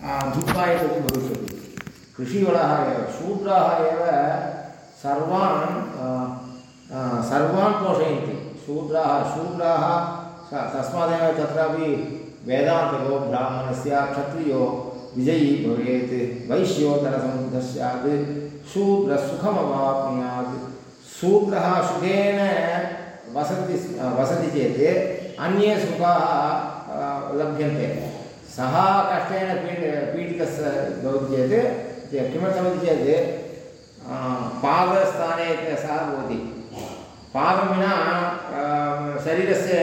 धुक्पा एतत् भविष्यति कृषिवलः एव शूद्राः एव सर्वान् सर्वान् पोषयन्ति शूद्राः शूद्राः तस्मादेव तत्रापि वेदान्तको ब्राह्मणस्य क्षत्रियो विजयी भवेत् वैश्योत्तरसमुद्धः स्यात् शूद्रसुखमवाप्नुयात् शूद्रः सुखेन वसति वसति चेत् अन्ये सुखाः लभ्यन्ते सः कष्टेन पीड पीडितः भवति चेत् किमर्थमिति चेत् पादस्थाने सः भवति। पादं विना शरीरस्य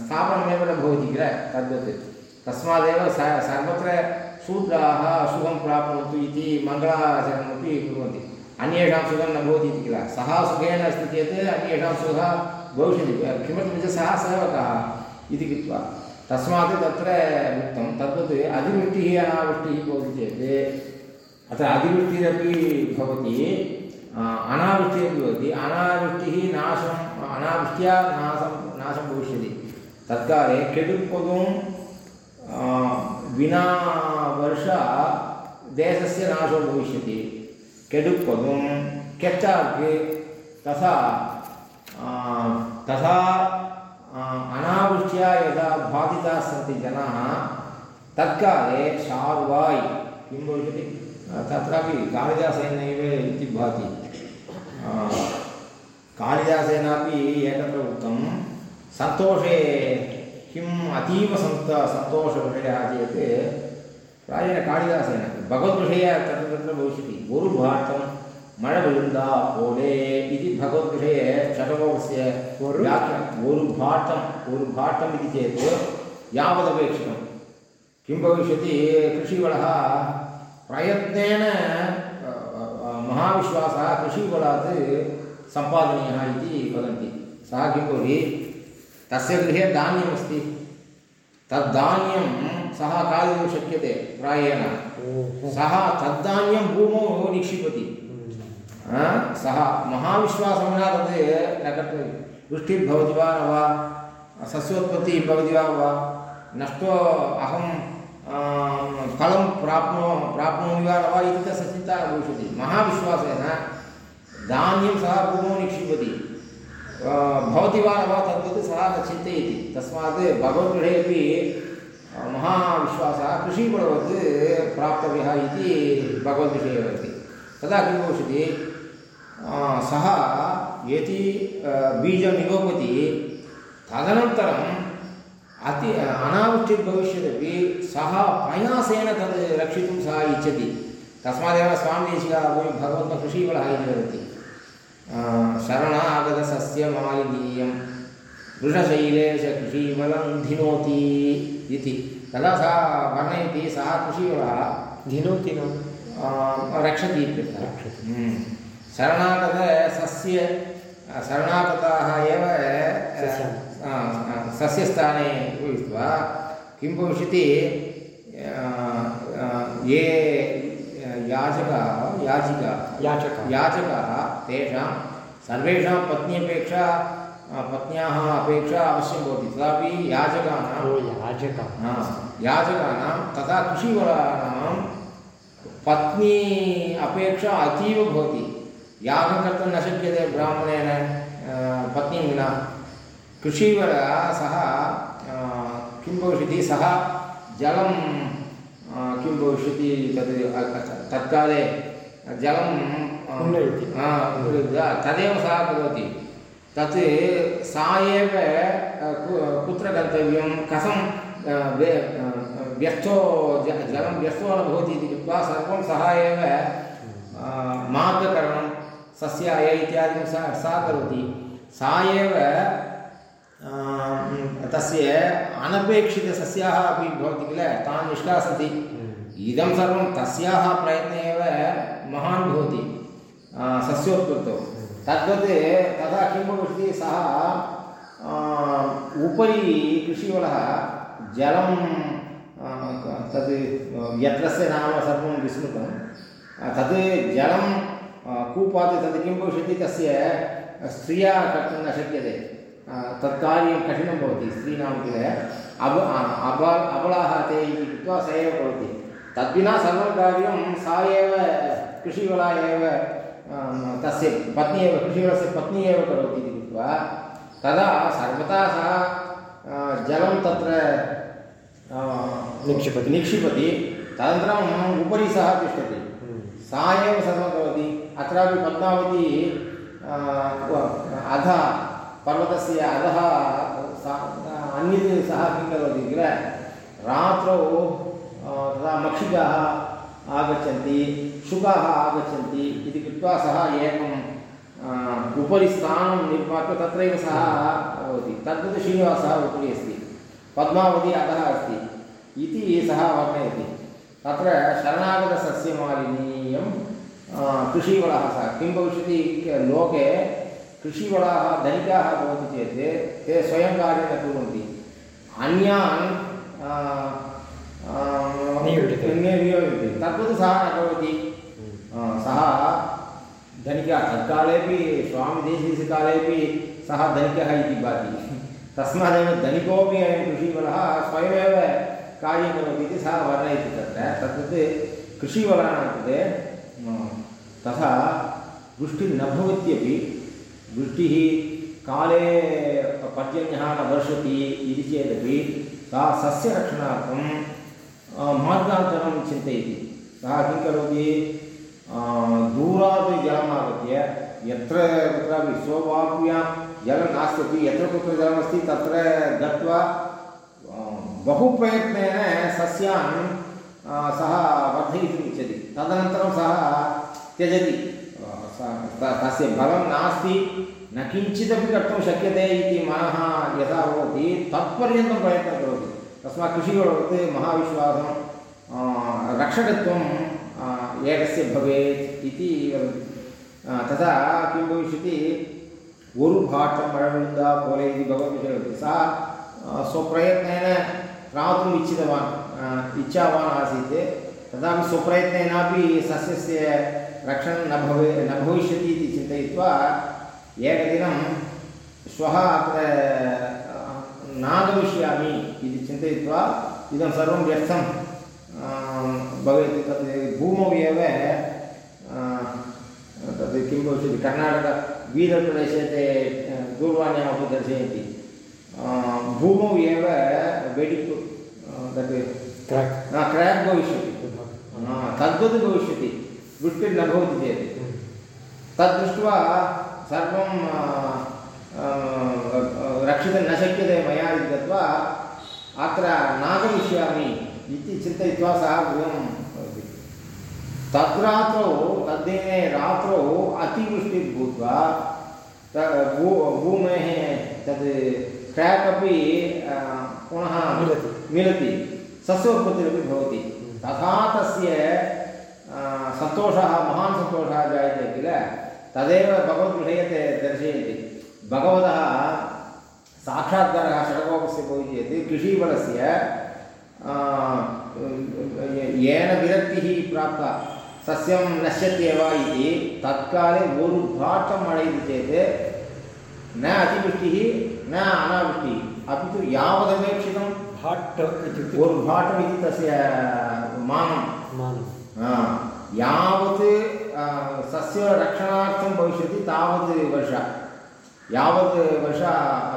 स्थापनमेव न भवति किल? तद्वत्। तस्मादेव स, सर्वत्र शूद्राः सुखं प्राप्नुवन्तु इति मङ्गलाचरणमपि कुर्वन्ति। अन्येषां सुखं न भवति इति किल? सः सुखेन अस्ति चेत् अन्येषां सुखः भविष्यति। किमर्थमिति सः सेवकः इति कृत्वा। तस्मात् तत्र उक्तं, तद्वत् अतिवृष्टिः अनावृष्टिः भवति चेत्, अत्र अतिवृष्टिरपि भवति अनावृष्टिः अपि भवति अनावृष्टिः नाशम् अनावृष्ट्या नाशं नाशं भविष्यति। तत्काले केडुपगुं विना वर्षा देशस्य नाशो भविष्यति। केडुपगुं केट्टार्क् तथा तथा अनावृष्ट्या यदा बाधिताः सन्ति जनाः, तत्काले शार्वाय्, किं भविष्यति तत्रापि कालिदासेनैव इति भाति। कालिदासेनापि एकत्र उक्तं, सन्तोषे, किम् अतीवसन्त सन्तोषविषयः चेत् प्रायेण कालिदासेन, भगवद्विषये तत्र तत्र भविष्यति। गुरुभाटं मणविरुन्दा ओले इति भगवद्विषये षट् व्याख्या गुरुभाटम् गुरुभाटम् इति चेत् यावदपेक्षितं किं भविष्यति कृषिवलः प्रयत्नेन महाविश्वासः कृषिवलात् सम्पादनीयः इति वदन्ति सः किं भवति तस्य गृहे धान्यमस्ति तद्धान्यं सः खादितुं शक्यते प्रायेण सः तद्धान्यं भूमौ निक्षिपति सः महाविश्वासं विना तद् न कर्तव्यं वृष्टिर्भवति वा न वा, सस्योत्पत्तिः भवति वा वा नष्टो अहं फलं प्राप्नो प्राप्नोमि वा न वा इति तस्य चिन्ता भविष्यति। महाविश्वासेन धान्यं सः भूमौ निक्षिपति भवति वा न वा तद्वत् सः न चिन्तयति। तस्मात् भगवद्गृहे अपि महाविश्वासः कृषिकुलवत् प्राप्तव्यः इति भगवद्विषये वदति। तदा किं भविष्यति? सः यदि बीजं निगोपति तदनन्तरम् अति अनावृष्टिर्भविष्यदपि सः प्रयासेन तद् रक्षितुं सः इच्छति। तस्मादेव स्वामिदेशिकः अपि भगवन्तः कृषिवलः इति वदति शरणागतसस्यमालिनीयं वृषशैलेश कृषिवलं धिनोति इति। तदा सः वर्णयति सः कृषिवलः धिनोति नाम। रक्षति इत्यर्थः। शरणागतसस्य शरणागताः एव सस्यस्थाने उपयुक्त्वा किं भविष्यति? ये याचकाः याचिका याचकाः याचकाः तेषां सर्वेषां पत्न्यपेक्षा पत्न्याः अपेक्षा अवश्यं भवति। तथापि याचकानां याचकाः याचकानां तथा कृषिवलानां पत्नी अपेक्षा अतीव भवति। यागं कर्तुं न शक्यते ब्राह्मणेन पत्नीं विना कृषिवलः सः किं भविष्यति? सः जलं किं भविष्यति तद् तत्काले? जलं तदेव सः करोति तत् सा एव कुत्र गन्तव्यं? कथं व्यर्थो जलं व्यर्थो न भवति इति कृत्वा सर्वं सः एव मार्गकरणं सस्याय इत्यादिकं सा सा करोति। सा एव तस्य अनपेक्षितसस्याः अपि भवति किल? तान् निष्कासति इदं सर्वं तस्याः प्रयत्ने एव महान् भवति सस्योत्पत्तौ। तद्वत् तदा किं भविष्यति सः उपरि कृषिवलः जलं तद् यत्रस्य नाम सर्वं विस्मृतं। तद् जलं कूपात् तद् किं भविष्यति तस्य स्त्रिया कर्तुं न शक्यते तत्कार्यं कठिनं भवति स्त्रीणां किल अब अब अबलाः ते इति कृत्वा स एव करोति तद्विना सर्वं कार्यं सा एव कृषिवला एव तस्य पत्नी एव कृषिवलस्य पत्नी एव करोति इति कृत्वा तदा सर्वदा सः जलं तत्र निक्षिपति। निक्षिपति तदनन्तरम् उपरि सः तिष्ठति। सा एव सर्वं करोति अत्रापि पद्मावती अधः पर्वतस्य अधः सा अन्यत् सः किं करोति किल? रात्रौ तदा मक्षिकाः आगच्छन्ति शुकाः आगच्छन्ति इति कृत्वा सः एकं अ, उपरि स्थानं निर्माप्य तत्रैव सः भवति। तद्वत् श्रीनिवासः उपरि अस्ति। पद्मावती अधः अस्ति इति सः वर्णयति। तत्र शरणागतसस्यमालिनीयं कृषीवलः सः किं भविष्यति लोके कृषीवलाः धनिकाः भवन्ति चेत् ते स्वयं कार्यं न कुर्वन्ति। अन्यान् नियोजयति। नि- नियोजयति तद्वत् सः न करोति हम्म। सः धनिकः तत्कालेपि स्वामिदेशीयकालेपि सः धनिकः इति भाति। तस्मादेव धनिकोपि अयं कृषीवलः स्वयमेव कार्यं करोति इति सः वर्णयति तत्र। तद्वत् कृषीवलानां कृते तथा वृष्टिः न भवत्यपि वृष्टिः काले पर्जन्यः न वर्षति इति चेदपि सा सस्यरक्षणार्थं मार्गान्तरं चिन्तयति। सः किं करोति? दूरात् जलमागत्य यत्र कुत्रापि स्ववाप्यां जलं नास्ति, यत्र कुत्र जलमस्ति, तत्र गत्वा बहु प्रयत्नेन सस्यान् सः वर्धयितुम् इच्छति। तदनन्तरं सः त्यजति। तस्य बलं नास्ति न किञ्चिदपि कर्तुं शक्यते इति मनः यदा भवति तत्पर्यन्तं प्रयत्नं करोति तस्मात् कृषिवत् महाविश्वासं रक्षकत्वं एकस्य भवेत् इति वदति तथा किं भविष्यति उरुभाटम् अळविन्दा पोले इति भगवन् चलति सः स्वप्रयत्नेन क्रान्तुम् इच्छितवान् इच्छावान् आसीत् तथापि स्वप्रयत्नेनापि सस्यस्य रक्षणं न भवे न भविष्यति इति चिन्तयित्वा एकदिनं श्वः अत्र नागमिष्यामि इति चिन्तयित्वा इदं सर्वं व्यर्थं भवेत् तत् भूमौ एव तद् किं भविष्यति? कर्णाटक बीदर्प्रदेशे ते दूरवाण्यामपि दर्शयन्ति. भूमौ एव वेडिप् तत् क्राक् न, क्राक् भविष्यति. तद्वत् भविष्यति. वृष्टिर्न भवति चेत् तद् दृष्ट्वा सर्वं रक्षितुं न शक्यते मया इति गत्वा अत्र नागमिष्यामि इति चिन्तयित्वा सः गृहं भवति। तद्रात्रौ तद्दिने रात्रौ अतिवृष्टिर्भूत्वा त भू भूमेः तद् क्राक् अपि पुनः मिलति। मिलति। सस्योत्पत्तिरपि भवति। तथा तस्य सन्तोषः महान् सन्तोषः जायते किल तदेव भगवद्विषये ते दर्शयन्ति भगवतः साक्षात्कारः षडकोपस्य भवति चेत् कृषीबलस्य येन विरक्तिः प्राप्ता सस्यं नश्यत्येव इति तत्काले ओरुभाटं अडयति चेत् न अतिवृष्टिः न अनावृष्टिः अपि तु यावदपेक्षितं भाट् इत्युक्ते ओर्भाटम् तस्य मानं मानम् यावत् अ, सस्यरक्षणार्थं भविष्यति तावत् वर्षा। यावत् वर्षा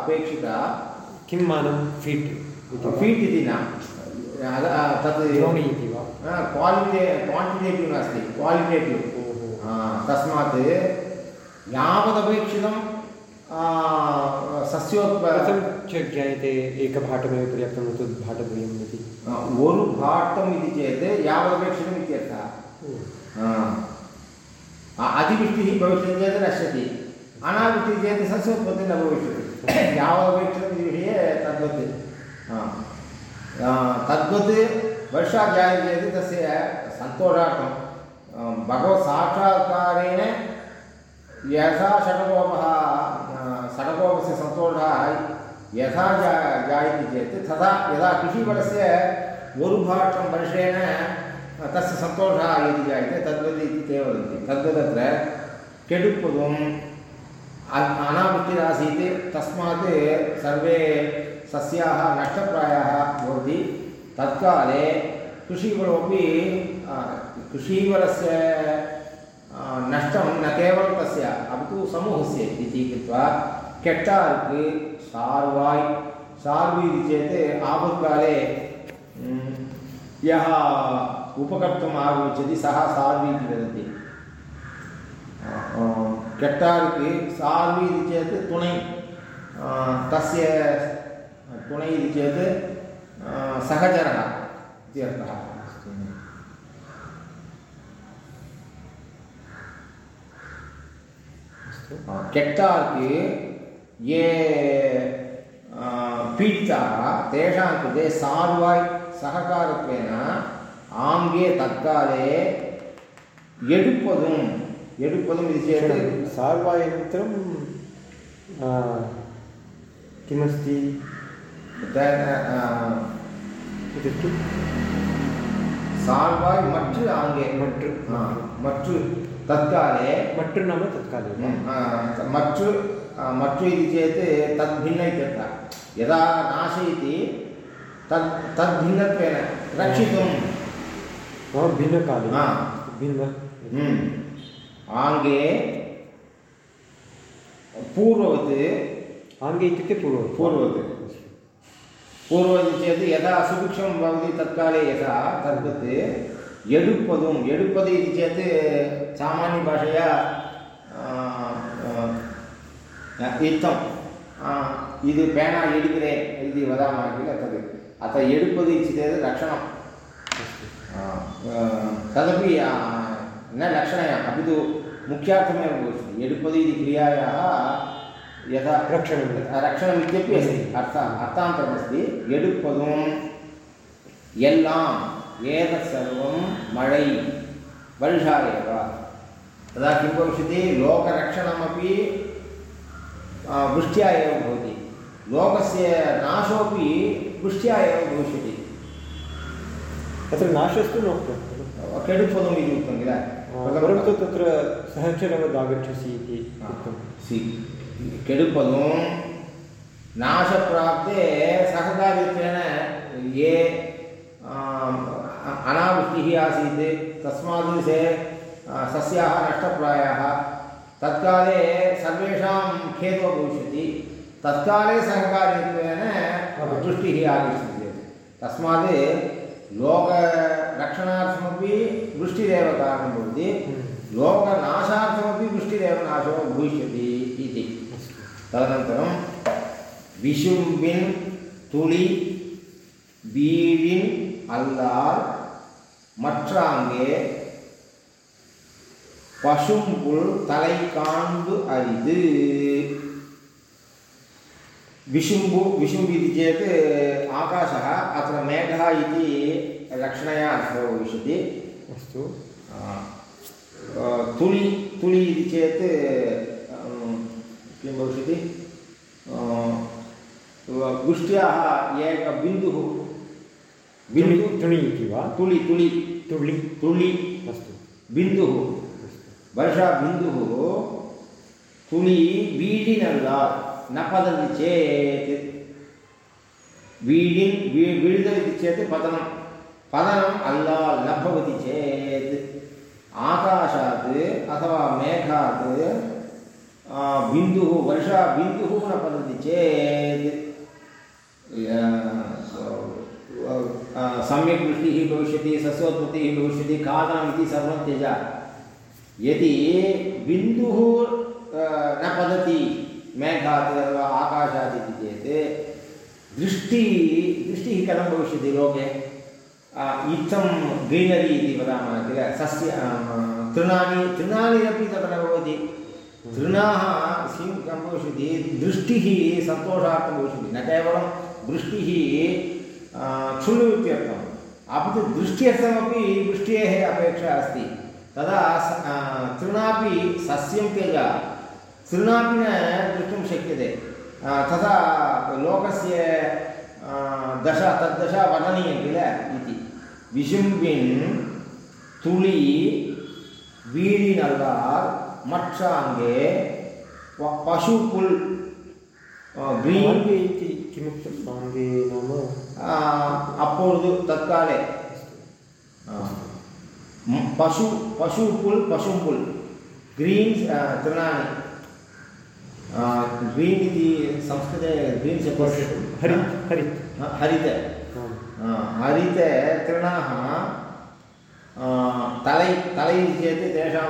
अपेक्षिता किं मानं? फीट्? फीट् इति न। तत् इति वा? क्वालिटे क्वाण्टिटेटिव् नास्ति। क्वालिटेटिव् तस्मात् यावदपेक्षितं सस्योत्प कथं च ज्ञायते एकभाटमेव पर्याप्तं न तु भाटद्वयम् इति। भाटम् इति चेत् यावदपेक्षितम् इत्यर्थः। अतिवृष्टिः भविष्यति चेत् नश्यति। अनावृष्टिः चेत् सस्योत्पत्तिः न भविष्यति। यावदपेक्षितम् इति विषये तद्वत्। तद्वत् वर्षा जायते चेत् तस्य सन्तोषार्थं भगवत् साक्षात्कारेण यथा षडकोपस्य सन्तोषः यथा जा जायते चेत् तथा यदा कृषिफलस्य वरुभाटं वर्षेण तस्य सन्तोषः यदि जायते तद्वत् इति ते वदन्ति। तद्वत् अत्र केडुपदम् अनावृष्टिरासीत् तस्मात् सर्वे सस्याः नष्टप्रायाः भवति तत्काले कृषीवलमपि आ, नष्टं न केवलं तस्य अपि तु समूहस्य इति कृत्वा केट्टार्क् सार्वाय् सार्वि इति चेत् आपत्काले यः उपकर्तुम् सः सार्वि इति वदति केट्टार्क् सार्वि इति चेत् तुणै तस्य तुणै इति चेत् ये आ, पीडिताः तेषां कृते सार्वाय् सहकारत्वेन आङ्गे तत्काले एडुपदुम् एडुपदुम् इति चेत् सार्वायनन्तरं आ, किमस्ति तेन, आ, इत्युक्ते सार्वाय् मट् आङ्गे मट् आ, मट् तत्काले मट् नाम तत्काले वा? म्, आ, मट् आ, मट् इति चेत् तद्भिन्न इत्यर्थः यदा नाशयति तद् तद्भिन्नत्वेन रक्षितुं मम भिन्नकाले हा। भिन्न म्, आङ्गे पूर्ववत् आङ्गे इत्युक्ते पूर्वं पूर्ववत् पूर्ववत् चेत् यदा सुभिक्षं भवति तत्काले यथा तद्वत् एडुपदुम् एडुपदु इति चेत् सामान्यभाषया आ, आ, इत्थं आ, इद् पेना एडिक्रे इति वदामः किल तद् अतः एडुपदु इति चेत् रक्षणं आ, आ, तदपि आ, न लक्षणया अपि तु मुख्यार्थमेव भविष्यति एडुपदु इति क्रियायाः यथा रक्षणं रक्षणम् इत्यपि अस्ति अर्थ अर्थान्तरमस्ति எடுப்பதும் எல்லாம் एतत् सर्वं मळै वर्षा एव तदा किं भविष्यति लोकरक्षणमपि आ, वृष्ट्या एव भवति। लोकस्य नाशोपि वृष्ट्या एव भविष्यति। तत्र नाशस्तु न उक्तं? केडुपदम् इति उक्तं किल? परन्तु तत्र सहचरवद् आगच्छसि इति उक्तं। सि केडुपदुं नाशप्राप्ते सहकार्यत्वेन ये अनावृष्टिः आसीत् तस्मात् से सस्याः नष्टप्रायाः तत्काले सर्वेषां खेदो भविष्यति। तत्काले सहकार्यत्वेन हाँ। वृष्टिः आगच्छति। चेत् तस्मात् लोकरक्षणार्थमपि वृष्टिरेव कारणं भवति। हाँ। लोकनाशार्थमपि वृष्टिरेव नाशो भविष्यति इति। तदनन्तरं विशुम्बिन् तुळि बीळिन् अल्लार् मक्षाङ्गे மற்றாங்கே பசும்புல் தலை காண்பு அரிது विशुम्बु विशुम्बु इति चेत् आकाशः अत्र मेघः इति लक्षणया अर्थः भविष्यति अस्तु आ, आ, तुळि तुळि इति चेत् अं, किं भविष्यति आ, वृष्ट्याः एकः बिन्दुः तुणि बिन्दुः तुणि इति वा तुळि तुळि तुळि तुळि अस्तु बिन्दुः अस्तु वर्षाबिन्दुः तुळि वीडिनल्ल न पतति चेत् वी विडिदति चेत् पतनं। पतनम् अल्ल न भवति चेत्। आकाशात् अथवा मेघात् आ, बिन्दुः वर्षाबिन्दुः न पतति चेत् सम्यक् वृष्टिः भविष्यति सस्योत्पत्तिः भविष्यति खादनम् सर्वं त्यज। यदि बिन्दुः न पतति मेघात् अथवा आकाशात् इति चेत् दृष्टिः दृष्टिः कथं भविष्यति लोके? इत्थं ग्रीनरि इति वदामः किल? सस्य तृणानि तृणानिरपि तत्र भवति। तृणाः किं कं भविष्यति? दृष्टिः सन्तोषार्थं भविष्यति। न केवलं वृष्टिः आ, क्षुल्लु इत्यर्थम् अपि तु दृष्ट्यर्थमपि वृष्ट्येः अपेक्षा अस्ति। तदा स- आ, तृणापि सस्यं त्यज तृणापि न द्रष्टुं शक्यते आ, तथा लोकस्य आ, दशा तद्दशा वर्णनीयं किल इति विशुम्बिन् तुळि வீழினல்லார் மற்றாங்கே ப- பசுப்புல் கிரீன் आङ्गे इति किमुक्तम् आङ्गे नाम அப்பொழுது தற்காலே म- पशु पशुपुल् पशुपुल् ग्रीन्स् तृणानि ग्रीन् इति संस्कृते ग्रीन् शब्दस्य हरि हरि हा, हरित हा, हरित तृणाः तलै तलै इति चेत् तेषां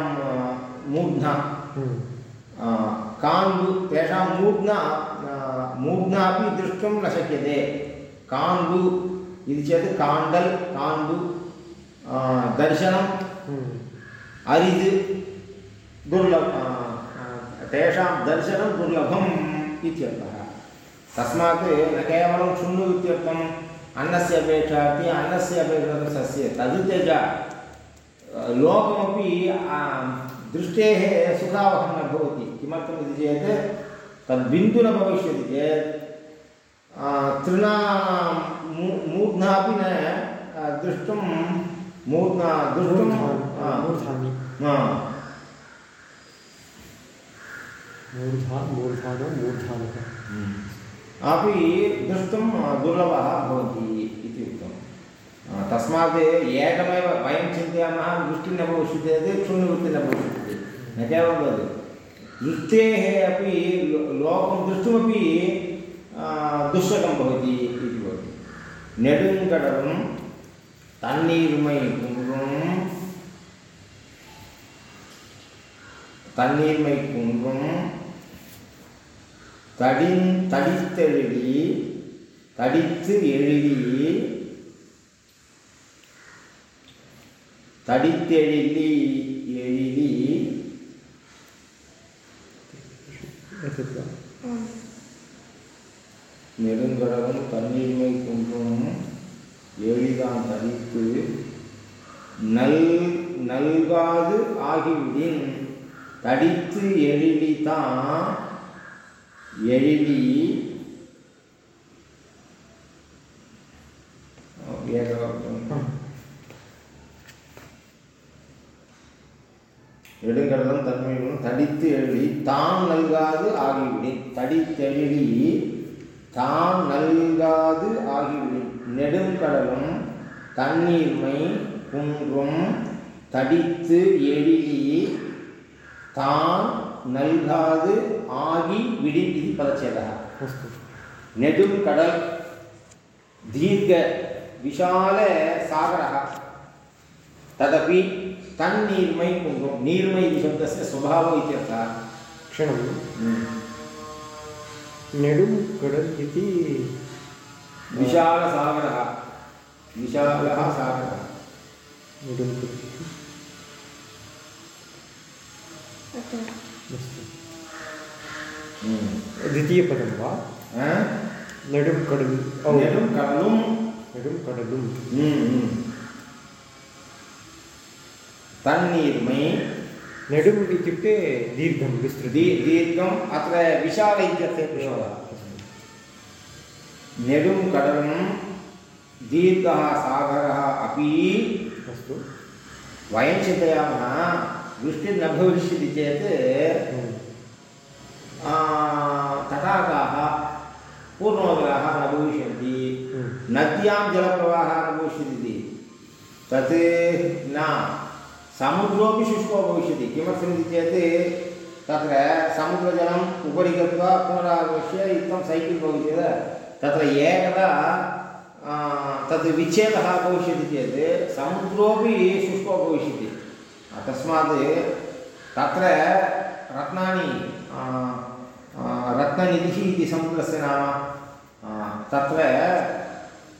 मूर्ध्ना। काण्डु तेषां मूर्ध्ना मूर्ध्ना अपि द्रष्टुं न शक्यते काण्डु इति चेत् काण्डल् काण्डु आ, दर्शनं हम्म। अरिद् दुर्लभ तेषां दर्शनं दुर्लभम् इत्यर्थः तस्मात् न केवलं शृण्वु इत्यर्थम् अन्नस्य अपेक्षा अपि अन्नस्य अपेक्षा सस्य तद् त्यज लोकमपि दृष्टेः सुखावहं न भवति किमर्थम् इति चेत् तद्बिन्दु न भविष्यति चेत् आ, तृणानां मू मूर्ध्ना अपि न द्रष्टुं आ, मूर्धानि आ, मूर्धा मूर्धानो मूर्धानः अपि द्रष्टुं दुर्लभः भवति इति उक्तं तस्मात् एकमेव वयं चिन्तयामः दृष्टिः न भविष्यति चेत् क्षुण्णवृत्तिः न भविष्यति न केवलं तद् दृष्टेः अपि लोकं द्रष्टुमपि आ, भवति इति भवति नेडुङ्कडलं தண்ணீர்மை குன்றும். தண்ணீர்மை குன்றும். தடின் தடித்தெழுதி தடித்து எழுதி. தடித்தெழுதி எழுதி. நெடுங்கடலும் தண்ணீர்மை குன்றும். எளிதான் தனித்து நல் நல்காது ஆகிவிடின். தடித்து எழிலி தான் எழிலி எடுங்கடலும் தன்மையுடன் தடித்து எழுதி தான் நல்காது ஆகிவிடும் தடித்தெழுதி தான் நல்காது ஆகிவிடும் நெடுங்கடலும் தண்ணீர்மை குன்றும் தடித்து எழிலி தான் நல்காது ஆகி விடின் இது பதச்சேதः अस्तु नेडुं कडल् दीर्घ विशालसागरः तदपि तन्नीर्मै कुन्दुं नीर्मै इति शब्दस्य स्वभावः इत्यर्थः क्षणं नेडुं कडल् इति विशालसागरः। विशालः सागरः अस्तु। द्वितीयपदं वा? आ? नेडुं कडल् नेडुं कडलुं नेडुं कडलुं तन्नीर्मै नेडुम् इत्युक्ते दीर्घं विस्तृति। दी दीर्घम् अत्र विशाल प्रयोगः नेडुं कडलं दीर्घः सागरः अपि अस्तु वयं चिन्तयामः वृष्टिर्न भविष्यति चेत् हम्म। तटाकाः पूर्णोदराः न भविष्यन्ति हम्म। नद्यां जलप्रवाहः न भविष्यति तत् न समुद्रोपि शुष्को भविष्यति किमर्थमिति चेत् तत्र समुद्रजलम् उपरि गत्वा पुनरागत्य इत्थं सैकिल् भवति किल तत्र एकदा तद् विच्छेदः भविष्यति चेत् समुद्रोपि शुष्को भविष्यति तस्मात् तत्र रत्नानि रत्ननिधिः इति समुद्रस्य नाम तत्र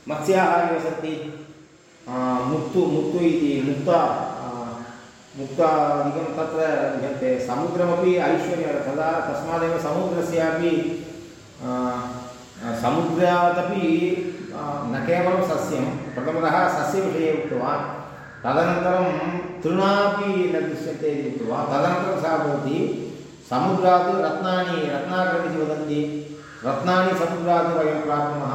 मत्स्याः आ, मुक्तु मुक्तु इति मुक्ता मुक्तादिकं तत्र लभ्यन्ते समुद्रमपि ऐश्वर्यं तदा तस्मादेव समुद्रस्यापि समुद्रादपि न केवलं सस्यं, प्रथमतः सस्यविषये उक्तवान् तदनन्तरं तृणापि न दृश्यन्ते इति उक्तवान् तदनन्तरं सः भवति, समुद्रात् रत्नानि रत्नाकरिति वदन्ति, रत्नानि समुद्रात् वयं प्राप्नुमः,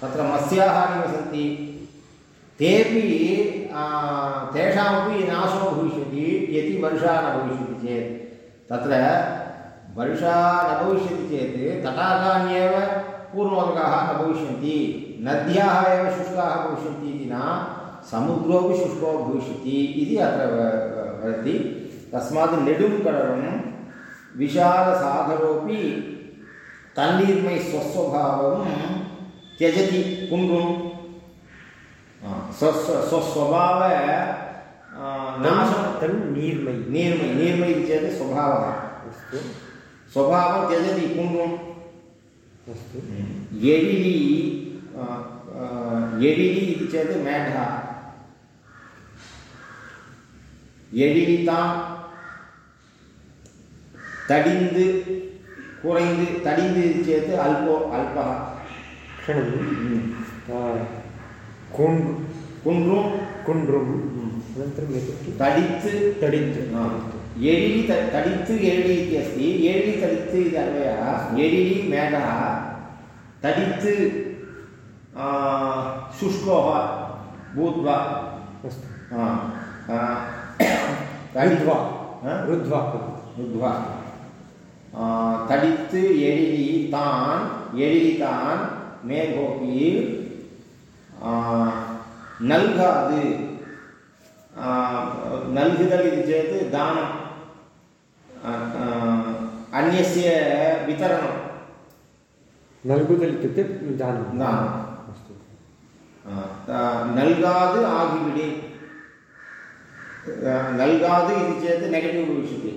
तत्र मत्स्याः निवसन्ति तेपि तेषामपि नाशो भविष्यति, यदि वर्षा न भविष्यति चेत्, तत्र वर्षा न भविष्यति चेत् तटाकान्येव पूर्णोदकाः न भविष्यन्ति नद्याः एव शुष्काः भविष्यन्ति इति न समुद्रोपि शुष्को भविष्यति इति अत्र वदति। तस्मात् नेडुं कडरं विशालसागरोपि तन्नीर्मै स्वस्वभावं त्यजति कुण्डुं। स्व स्व- स्वस्वभाव नाशं तन् नीर्मै नीर्मै चेत् स्वभावः। अस्तु। स्वभावं त्यजति कुण्डुं। अस्तु एडिलि आ, आ, एडिलि इति चेत् मेघः எழிலித்தான் தடிந்து குறைந்து தடிந்து चेत् अल्पो अल्पः क्षणं कुण् कुण्ड्रुं कुण्ड्रुम् अनन्तरम् एडिडि तडित् एडिडि इति अस्ति एडिडि तडित् इति अन्वयः एडिडि मेघः तडित् शुष्कोः भूत्वा रुद्ध्वा रुद्ध्वा रुद्ध्वा तडित् एडिडि तान् एडिडि तान् मेघोपि नल्गाद् नल्गुदल् इति चेत् दानं अन्यस्य वितरणं नल्गुदल् इत्युक्ते दानं दानम् अस्तु नल्गाद् आगिविडे नल्गाद् इति चेत् नेगटिव् भविष्यति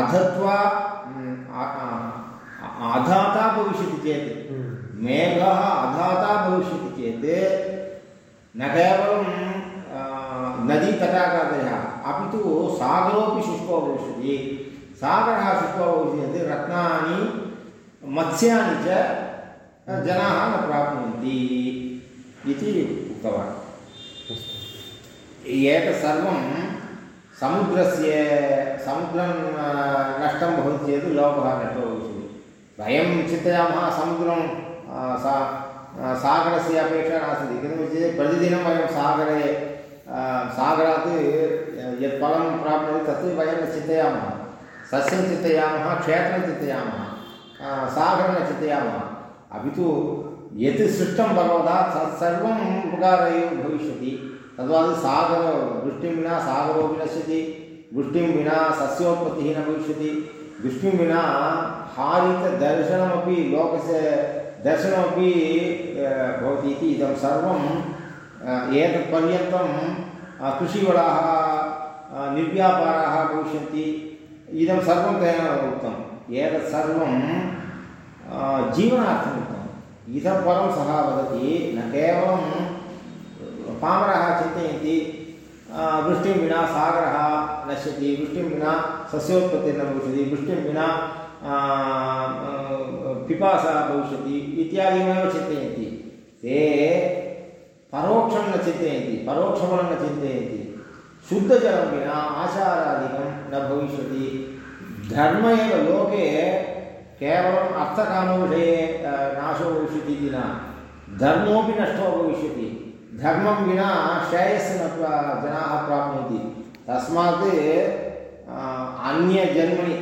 अधत्वा अधाता भविष्यति चेत् मेघः अधाता भविष्यति चेत् न केवलं नदीतटाकादयः तु सागरोपि शुष्को भविष्यति सागरः शुष्को भविष्यति चेत् रत्नानि, मत्स्यानि च जनाः न प्राप्नुवन्ति इति उक्तवान्। एतत् सर्वं समुद्रस्य, समुद्रं नष्टं भवति चेत् लोकः नष्टो भविष्यति। वयं चिन्तयामः समुद्रं सा सागरस्य अपेक्षा नास्ति। किमपि चेत् प्रतिदिनं वयं सागरे सागरात् यत् फलं प्राप्नोति तत् वयं चिन्तयामः। सस्यं चिन्तयामः, क्षेत्रं चिन्तयामः सागरं न चिन्तयामः। अपि तु यत् सृष्टं भगवता तत् सर्वम् उपकार भविष्यति। तद्वात् सागर वृष्टिं विना सागरोपि नश्यति वृष्टिं विना सस्योत्पत्तिः न भविष्यति, वृष्टिं विना हारितदर्शनमपि लोकस्य दर्शनमपि भवति इति इदं सर्वं एतत् पर्यन्तं कृषिवलाः अ, निर्व्यापाराः भविष्यन्ति। इदं सर्वं तेन उक्तम् एतत् सर्वं जीवनार्थम् उक्तम् इतः परं सः वदति न केवलं पामरः चिन्तयन्ति वृष्टिं विना सागरः नश्यति वृष्टिं विना सस्योत्पत्तिर्न भविष्यति वृष्टिं विना पिपासा भविष्यति इत्यादिमेव चिन्तयन्ति। ते परोक्षं न चिन्तयन्ति, परोक्षफलं न चिन्तयन्ति। शुद्धजलं विना आचारादिकं न भविष्यति। धर्म एव लोके केवलम् अर्थकामविषये नाशो भविष्यति इति न। धर्मोपि नष्टो भविष्यति। धर्मं विना श्रेयस् न प्रा- जनाः प्राप्नोति तस्मात् अन्यजन्मनि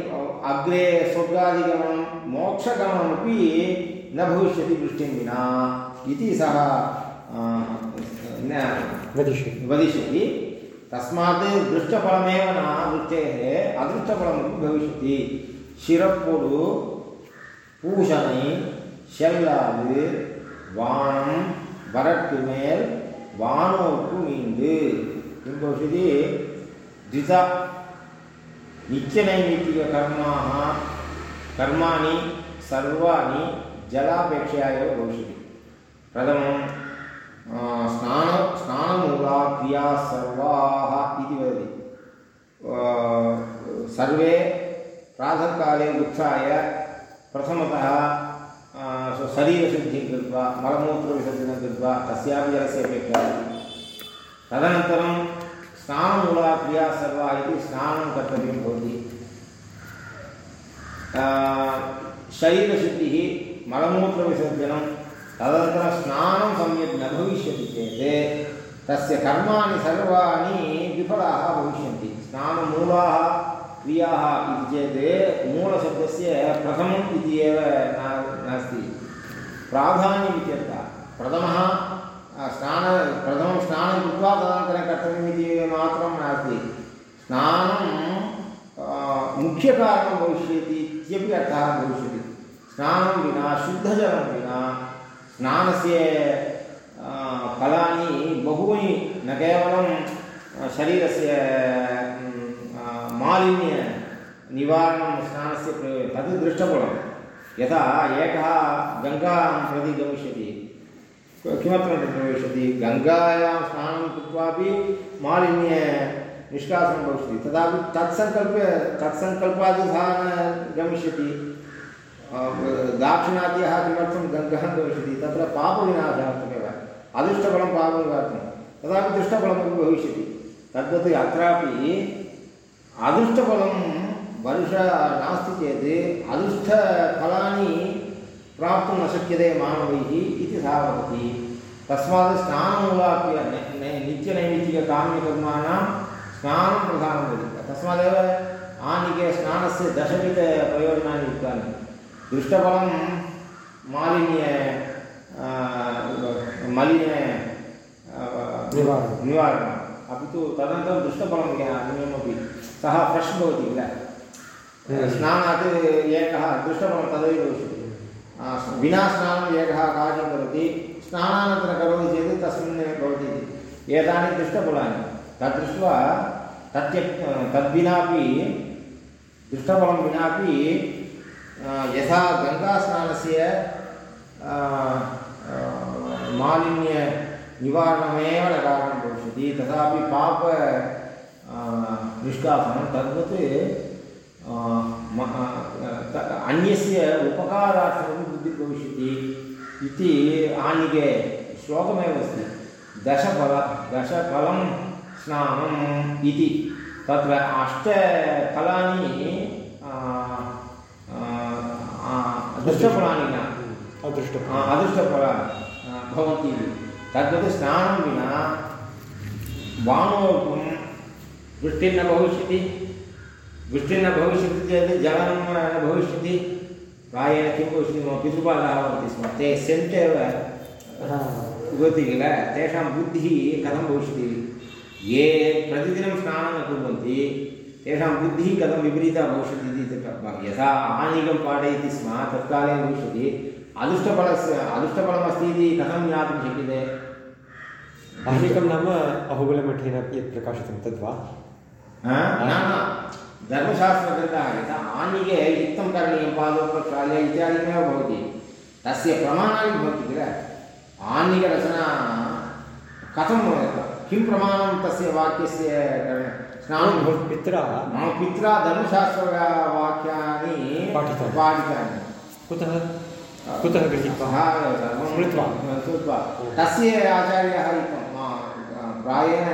अग्रे स्वर्गादिगमनं, मोक्षगमनमपि न भविष्यति वृष्टिं विना। इति सः वदिष्यति वदिष्यति तस्मात् दृष्टफलमेव न वृत्तेः अदृष्टफलमपि भविष्यति शिरप्पोडु பூசனை செல்லாது வானம் வரட்டு மேல் வானோர்க்கு மீண்டு किं द्विधा नित्यनैमित्तिककर्माः कर्माणि सर्वाणि जलापेक्षया एव भविष्यति प्रथमं आ, स्नान स्नानमूला क्रियाः सर्वाः इति वदति सर्वे प्रातःकाले उत्थाय प्रथमतः शरीरशुद्धिं कृत्वा मलमूत्रविसर्जनं कृत्वा तस्यापि जलस्य अपेक्षा तदनन्तरं स्नानमूला क्रिया सर्वा इति स्नानं कर्तव्यं भवति शरीरशुद्धिः मलमूत्रविसर्जनं तदनन्तरं स्नानं सम्यक् न भविष्यति चेत् तस्य कर्माणि सर्वाणि विफलाः भविष्यन्ति। स्नानमूलाः क्रियाः इति चेत् मूलशब्दस्य प्रथमम् इति एव ना- नास्ति। प्राधान्यम् इत्यर्थः प्रथमः स्नान, प्रथमं स्नानं कृत्वा तदनन्तरं कर्तव्यमिति मात्रं नास्ति। स्नानं मुख्यकारणं भविष्यति इत्यपि अर्थः भविष्यति। स्नानं विना, शुद्धजलं विना स्नानस्य फलानि बहूनि न केवलं शरीरस्य मालिन्यनिवारणं स्नानस्य तद् दृष्टफलं यथा एकः गङ्गां प्रति गमिष्यति। किमर्थं तत्र भविष्यति गङ्गायां स्नानं कृत्वापि मालिन्य निष्कासनं भविष्यति। तदापि तत्सङ्कल्प्य तत्सङ्कल्पात् सः न गमिष्यति। दाक्षिणात्यः किमर्थं गङ्गः गमिष्यति तत्र पापविनाशार्थमेव, अदृष्टफलं पापं कर्तुं तदापि दृष्टफलमपि भविष्यति। तद्वत् अत्रापि अदृष्टफलं वर्ष नास्ति चेत् अदृष्टफलानि प्राप्तुं न शक्यते मानवैः इति सः वदति तस्मात् स्नानमूलाप्य नित्यनैमित्तिककाम्यकर्माणां स्नानं प्रधानं भवति। तस्मादेव आनिके स्नानस्य दशविधप्रयोजनानि उक्तानि। दृष्टफलं मालिन्य मलिन निवारणं निवारणम्। अपि तु तदनन्तरं दृष्टफलं अन्यमपि। सः फ्रेश् भवति किल? हम्म। स्नानात् एकः दृष्टफलं तदैव भविष्यति। विना स्नानम् एकः कार्यं करोति स्नानानन्तरं करोति चेत् तस्मिन् भवति एतानि दृष्टफलानि तद् दृष्ट्वा तद्विनापि दृष्टफलं विनापि यथा गङ्गास्नानस्य मालिन्यनिवारणमेव न कारणं भविष्यति। तथापि पाप निष्कासनं तद्वत् अन्यस्य उपकारार्थमपि बुद्धिः भविष्यति इति आनिके श्लोकमेव अस्ति। दशफल, दशफलं स्नानम् इति। तत्र अष्टफलानि दृष्टफलानि न। अदृष्टफलम् अदृष्टफलानि। भवन्ति तद्वत् स्नानं विना वानोर्तुं वृष्टिर्न भविष्यति। वृष्टिर्न भविष्यति चेत् जलं न भविष्यति। प्रायेण किं भविष्यति मम पितृपादाः भवन्ति स्म। ते सेण्ट् एव भवति किल? तेषां बुद्धिः कथं भविष्यति? ये प्रतिदिनं स्नानं न कुर्वन्ति तेषां बुद्धिः कथं विपरीता भविष्यति इति यथा आनीकं पाठयति स्म तत्काले भविष्यति। अदृष्टफलस्य अदृष्टफलमस्ति इति कथं ज्ञातुं शक्यते? आह्निकं नाम अहोबलमठेन यत् प्रकाशितं तद्वा। न धर्मशास्त्रग्रन्थः यथा आनिके युक्तं करणीयं पादोपक्षाल्य इत्यादिकमेव भवति। तस्य प्रमाणानि भवन्ति किल? आनिकरचना कथं किं प्रमाणं तस्य वाक्यस्य स्नानं मम पित्रा। मम पित्रा धर्मशास्त्रवाक्यानि पाठितानि। पाठितानि कुतः? कुतः सर्वं स्मृत्वा। स्मृत्वा। तस्य आचार्यः प्रायेण मम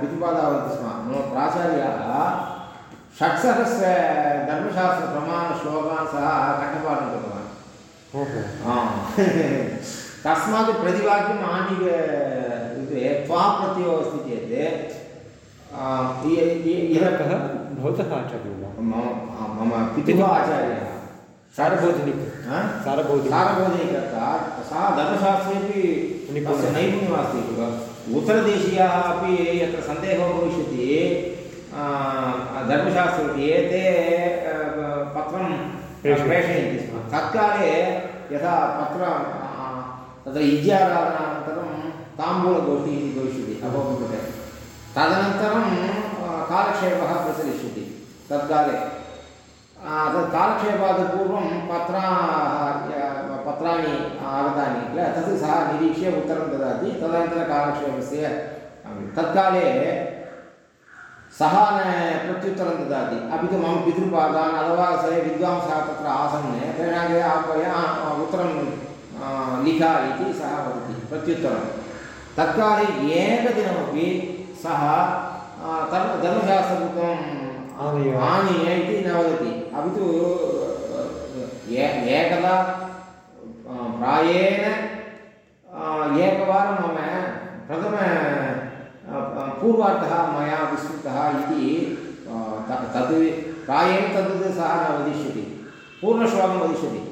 पितृपादाः वदन्ति स्म। मम प्राचार्यः षट्सहस्र धर्मशास्त्रप्रमाणश्लोकान् सः कण्ठपाठं कृतवान्। तस्मात् प्रतिवाक्यम् आनिक इत्युक्ते त्वा प्रत्ययो अस्ति चेत् यः कः भवतः आचार्यो वा? मम मम पितुः आचार्यः। सारबोधिनिक्? सारबोधिनिक् सारबोधिनिकर्ता सः धर्मशास्त्रेपि निपुणः। तस्य नैपुण्यमस्ति उत्तरदेशीयाः अपि यत्र सन्देहो भविष्यति धर्मशास्त्रे आ, पत्रं प्रेषयन्ति। स्म। तत्काले यथा पत्र तत्र इज्याराधनानन्तरं ताम्बूलगोष्ठिः इति भविष्यति। अभवत्। तदनन्तरं कालक्षेपः प्रचलिष्यति तत्काले. तत् कालक्षेपात् पूर्वं पत्राः पत्राणि आगतानि किल तत् सः निरीक्ष्य उत्तरं ददाति. तदनन्तरं कालक्षेपस्य तत्काले सः न प्रत्युत्तरं ददाति. अपि तु मम पितृपादान् अथवा सः विद्वांसः तत्र आसन् कृते आह्वय "आ, उत्तरं लिख इति सः वदति प्रत्युत्तरं. तत्काले एकदिनमपि सः धर्मशास्त्रपुत्रम् आनय। इति न वदति। अपि तु एकदा प्रायेण एकवारं मम प्रथम पूर्वार्थः मया विस्मृतः इति तद् प्रायेण तद् सः न वदिष्यति। पूर्णश्लोकं वदिष्यति।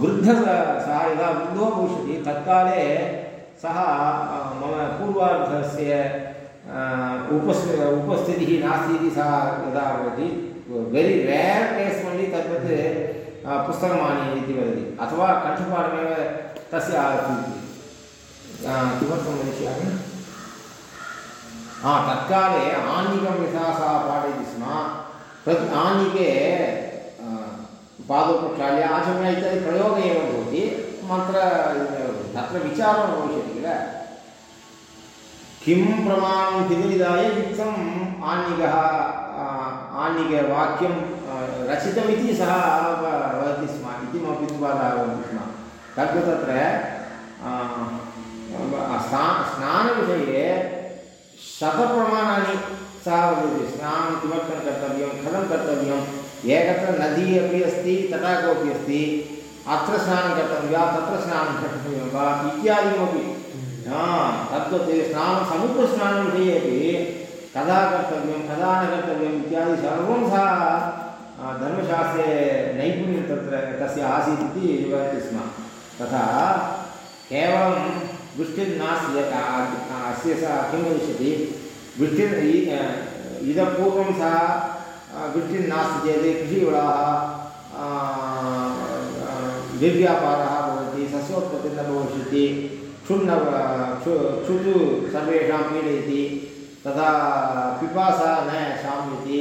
वृद्धः सः यदा वृद्धो भविष्यति तत्काले सः मम पूर्वार्धस्य उपस् उपस्थितिः नास्ति इति सः यदा वदति वेरि रेर् केस् ओन्लि तद्वत् अ, पुस्तकमानि इति वदति अथवा कण्ठपाठमेव तस्य आसीत्। किमर्थं वदिष्यामि? हा तत्काले आन्निकं यथा सः पाठयति स्म प्रति आन्निके पादोपक्षाल्य आचम्य इत्यादि प्रयोगः एव भवति। मन्त्र तत्र भविष्यति किल किं प्रमाणं किमिदाय युक्तम् आन्निकः आन्निकवाक्यं रचितमिति सः वदति स्म इति मम पितृपादाः वदन्ति स्म तद् तत्र स्ना स्नानविषये शतप्रमाणानि सः वदति स्नानं किमर्थं कर्तव्यं कथं कर्तव्यम् एकत्र नदी अपि अस्ति तटाकोपि अस्ति अत्र स्नानं कर्तव्यं वा तत्र स्नानं कर्तव्यं वा इत्यादिकमपि हा, तद्वत् स्नानं समुद्रस्नानविषये अपि कदा कर्तव्यं कदा न कर्तव्यम् इत्यादि सर्वं सः धर्मशास्त्रे नैपुण्यं तत्र तस्य आसीत् इति वदति स्म। तथा केवलं वृष्टिर्नास्ति यत् अस्य सः किं वदिष्यति? वृष्टिर् इतः पूर्वं सः वृष्टिर्नास्ति चेत् कृषिवलाः निर्व्यापारः भवति सस्योत्पत्तिः न भविष्यति क्षुण्ण क्षु क्षुतु सर्वेषां पीडयति तदा पिपासा न शाम्यति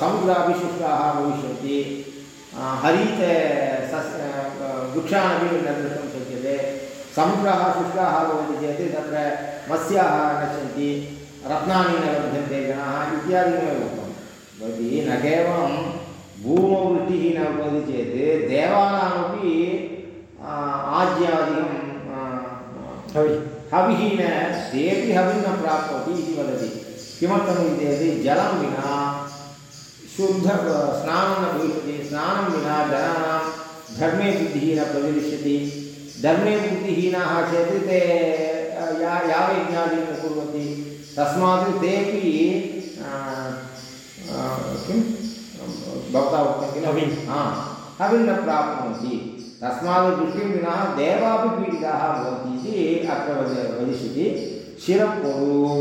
समुद्रापि शुष्काः भविष्यन्ति हरित सस् आ, वृक्षानपि न द्रष्टुं शक्यते समुद्राः शुष्काः भवन्ति चेत् तत्र मत्स्याः नश्यन्ति रत्नानि न लभ्यन्ते जनाः इत्यादिकमेव उक्तं। न केवलं भूमौ वृष्टिः न भवति चेत् देवानामपि आज्यादिकं हवि हविः। न तेपि हविं न प्राप्नोति इति वदति। किमर्थम् इति चेत् जलं विना शुद्ध स्नानं न भविष्यति। स्नानं विना जनानां धर्मे बुद्धिः न प्रविलिष्यति। धर्मे बुद्धिहीनाः चेत् ते या यावयज्ञादिकं न कुर्वन्ति। तस्मात् तेपि किं भक्ता उक्तं किल हा हविन्न प्राप्नोति तस्मात् कृषिं विना देवापि पीडिताः भवन्ति इति अत्र वद वदिष्यति शिरपुरु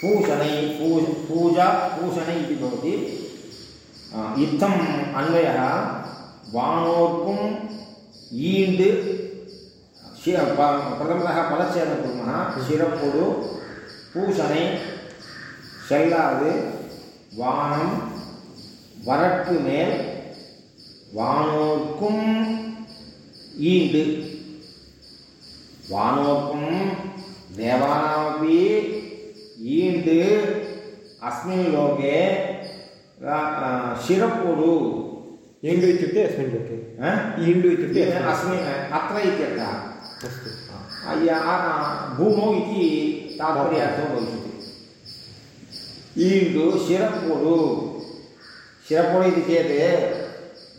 पूषणै पू पूजा पूषणै इति भवति इत्थम् अन्वयः वाणोर्कुम् ईण्ड् शि प्रथमतः पदच्छेदं कुर्मः शिरपुरु पूषणै शैलाद् वाणं வரக்கு மேல் வானோர்க்கும் ஈண்டு. வானோர்க்கும் தேவானாமப்பி ஈண்டு. अस्मिन् लोके शिरपुडु ईण्डु इत्युक्ते अस्मिन् लोके ईण्डु इत्युक्ते अस्मिन् अत्र इत्यर्थः अस्तु भूमौ इति तात्पर्यार्थो भविष्यति ईण्डु शिरपुडु इति चेत्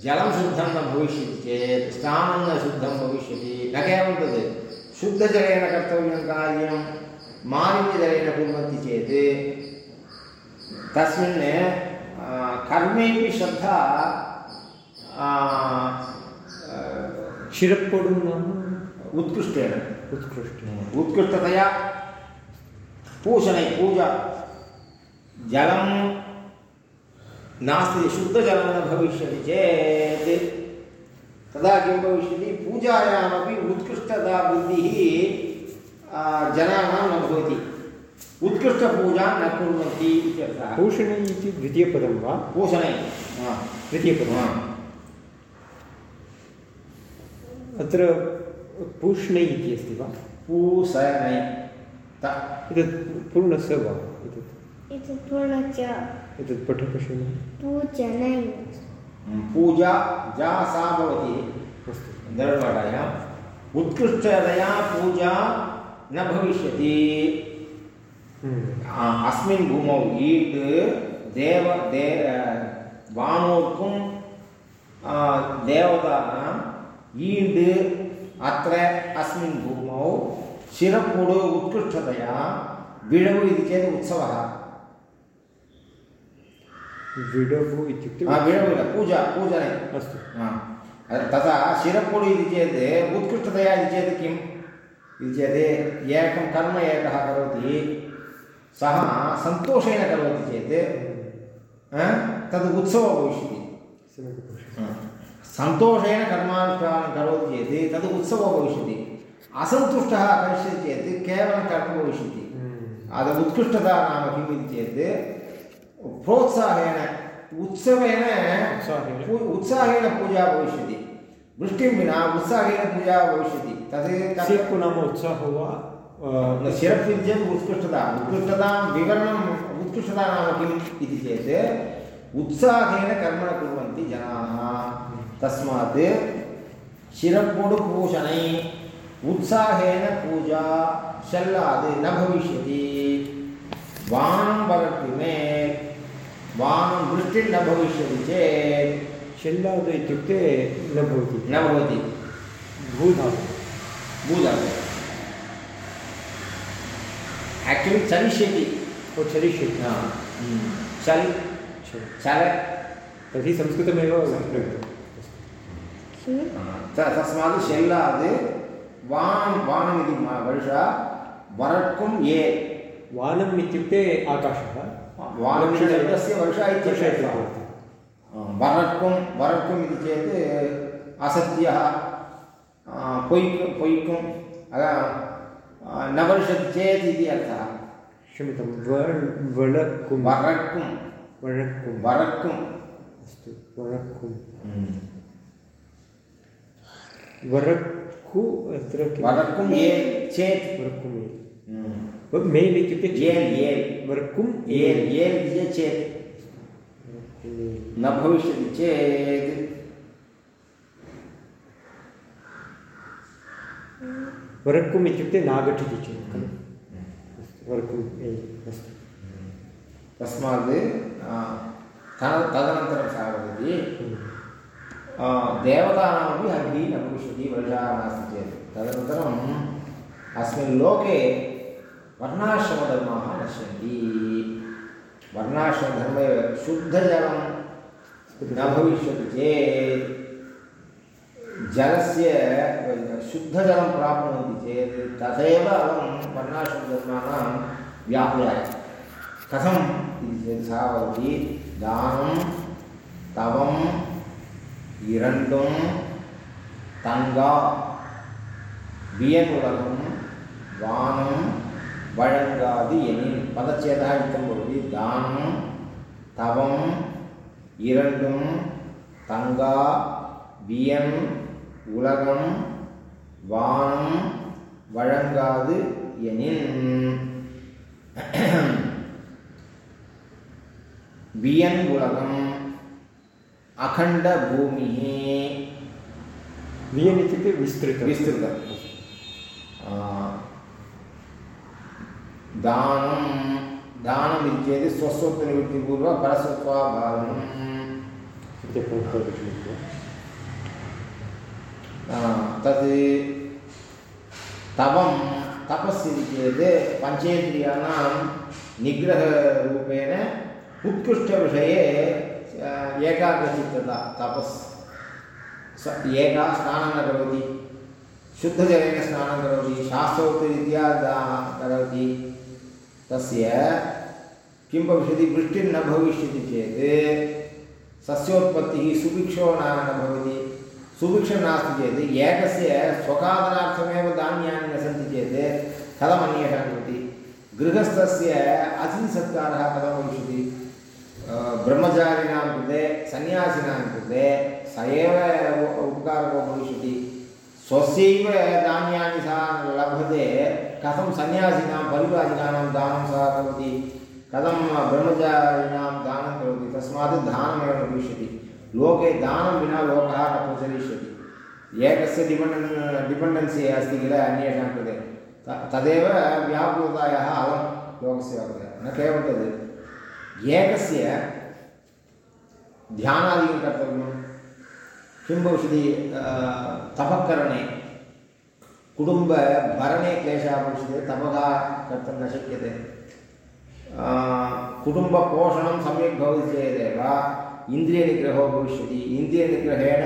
जलं शुद्धं न भविष्यति चेत् स्नानं न शुद्धं भविष्यति न केवलं तद् शुद्धजलेन कर्तव्यं कार्यं मालिन्यजलेन कुर्वन्ति चेत् तस्मिन् कर्मेपि श्रद्धा नाम उत्कृष्टेन उत्कृष्ट उत्कृष्टतया पूषणे पूजा जलं नास्ति शुद्धजलं न भविष्यति चेत्। तदा किं भविष्यति? पूजायामपि उत्कृष्टता बुद्धिः आ, जनानां न भवति। उत्कृष्टपूजां न कुर्वन्ति इत्यर्थः भूषणे इति द्वितीयपदं वा? पूषणे हा, तृतीयपदं हा। अत्र पूष्णै इति अस्ति वा? पूषणे त। पूर्णस्य वा? एतत् पूर्णस्य एतत् पठ पश्यामः पूजनै पूजा जा सा भवति। दर्वाडायाम् उत्कृष्टतया पूजा न भविष्यति। हम्म। अस्मिन् भूमौ ईट् देव दे वाणोर्कुं आ, देवतानाम् ईण्ड् अत्र अस्मिन् भूमौ शिरपुडु उत्कृष्टतया बिडवु इति चेत् उत्सवः। विडभु इत्युक्ते बिडवु पूजा पूजने अस्तु हा। तथा शिरपुडु इति चेत् उत्कृष्टतया इति चेत् किं इति चेत् एकं कर्म एकः करोति सः सन्तोषेण करोति चेत् तद् उत्सवः भविष्यति सन्तोषेण कर्मानुष्ठानं करोति चेत् तद् उत्सवः भविष्यति असन्तुष्टः करिष्यति चेत् केवलं कर्म भविष्यति अतः उत्कृष्टता नाम किम् इति चेत् प्रोत्साहेन उत्सवेन उत्साहेन। पू- उत्साहेन पूजा भविष्यति। वृष्टिं विना उत्साहेन पूजा भविष्यति। तद् तत् सिर्पु नाम उत्साहो वा? सिरप् इति चेत् उत्कृष्टता। उत्कृष्टतां विवरणम् उत्कृष्टता नाम किम् इति चेत् उत्साहेन कर्म न कुर्वन्ति जनाः। तस्मात् शिरप्पोडुपूषणे उत्साहेन पूजा शल्लाद् न भविष्यति। वानं मेल् वानं वृष्टिर्न भविष्यति चेत्। शेल्लाद् इत्युक्ते न भवति। न भवति। भूधातु भूधातु आक्चुलि चलिष्यति। ओ चलिष्यति। हा, चलि। चल। चल। तर्हि संस्कृतमेव त- तस्मात् शेल्लाद् वानं वानमिति म- वर्षा वरट्कुं ये। वानम् इत्युक्ते आकाशः। शब्दस्य वर्षा इत्यर्थः। वरट्कुं वरट्कुम् इति चेत् असत्यः पोय्क् पोय्कुं न वर्षति चेत् इति अर्थः। क्षम्यतां वर् वळकुं वरट्कुं वळकुं वरट्कुं अस्तु वळकुं वरक्कु अत्र किं? वरट्कुं ये चेत्। वरक्कुं मेल् इत्युक्ते येल् येल् वरक्कुं येल् येल् इति चेत् वरक्कुं मेल्। न भविष्यति चेत् वरक्कुम् इत्युक्ते नागच्छति चेत् खलु अस्तु वरक्कुं मेल् अस्तु तस्मात् तदनन्तरं सः वदति देवतानामपि हरिः न भविष्यति वर्षा नास्ति चेत् तदनन्तरम् अस्मिन् लोके वर्णाश्रमधर्माः नश्यन्ति वर्णाश्रमधर्म एव शुद्धजलं न भविष्यति चेत्, जलस्य शुद्धजलं प्राप्नुवन्ति चेत्, तथैव अलं वर्णाश्रमधर्माणां व्यापयाय कथम् इति चेत् सा वदति दानं तवम् इरण्डुं, तङ्गा बियन् उलगं वानं வழங்காது எனில் பதச்சேதா இருக்கும் பொழுது தானம் தவம் இரண்டும் தங்கா வியம் உலகம் வானம் வழங்காது எனில் வியன் உலகம் அகண்ட பூமி வியன் இத்துக்கு விஸ்திருத்தம் விஸ்திருத்தம் दानं दानम् इति चेत् स्वस्वत्वनिवृत्तिपूर्व परस्वत्वाभावम्। तत् तवं तपस् इति चेत् पञ्चेन्द्रियाणां निग्रहरूपेण उत्कृष्टविषये एकाग्रचित्तता तपस्। स एका स्नानं न करोति शुद्धजलेन स्नानं करोति शास्त्रोक्तरीत्या करोति। तस्य किं भविष्यति वृष्टिर्न भविष्यति चेत् सस्योत्पत्तिः सुभिक्षो न भवति। सुभिक्षं नास्ति चेत् एकस्य स्वखादनार्थमेव धान्यानि न सन्ति चेत् कथम् अन्येषां कृते गृहस्थस्य अतिथिसत्कारः कथं भविष्यति ब्रह्मचारिणां कृते, सन्यासिनां कृते स एव उपकारको भविष्यति। स्वस्यैव धान्यानि सः लभते। कथं सन्यासिनां परिव्राजिकानां दानं सः करोति कथं ब्रह्मचारिणां दानं करोति, तस्मात् दानमेव न भविष्यति। लोके दानं विना लोकः न प्रचलिष्यति। एकस्य डिपेण्डन्, डिपेण्डेन्सि अस्ति किल अन्येषां कृते। त- तदेव व्याकुलतायाः अलं लोकस्य कृते न केवलं तद्। एकस्य ध्यानादिकं कर्तव्यं, किं भविष्यति तपःकरणे। कुटुम्बभरणे क्लेशः भविष्यति तपः कर्तुं न शक्यते. कुटुम्बपोषणं सम्यक् भवति चेदेव, इन्द्रियनिग्रहो भविष्यति. इन्द्रियनिग्रहेण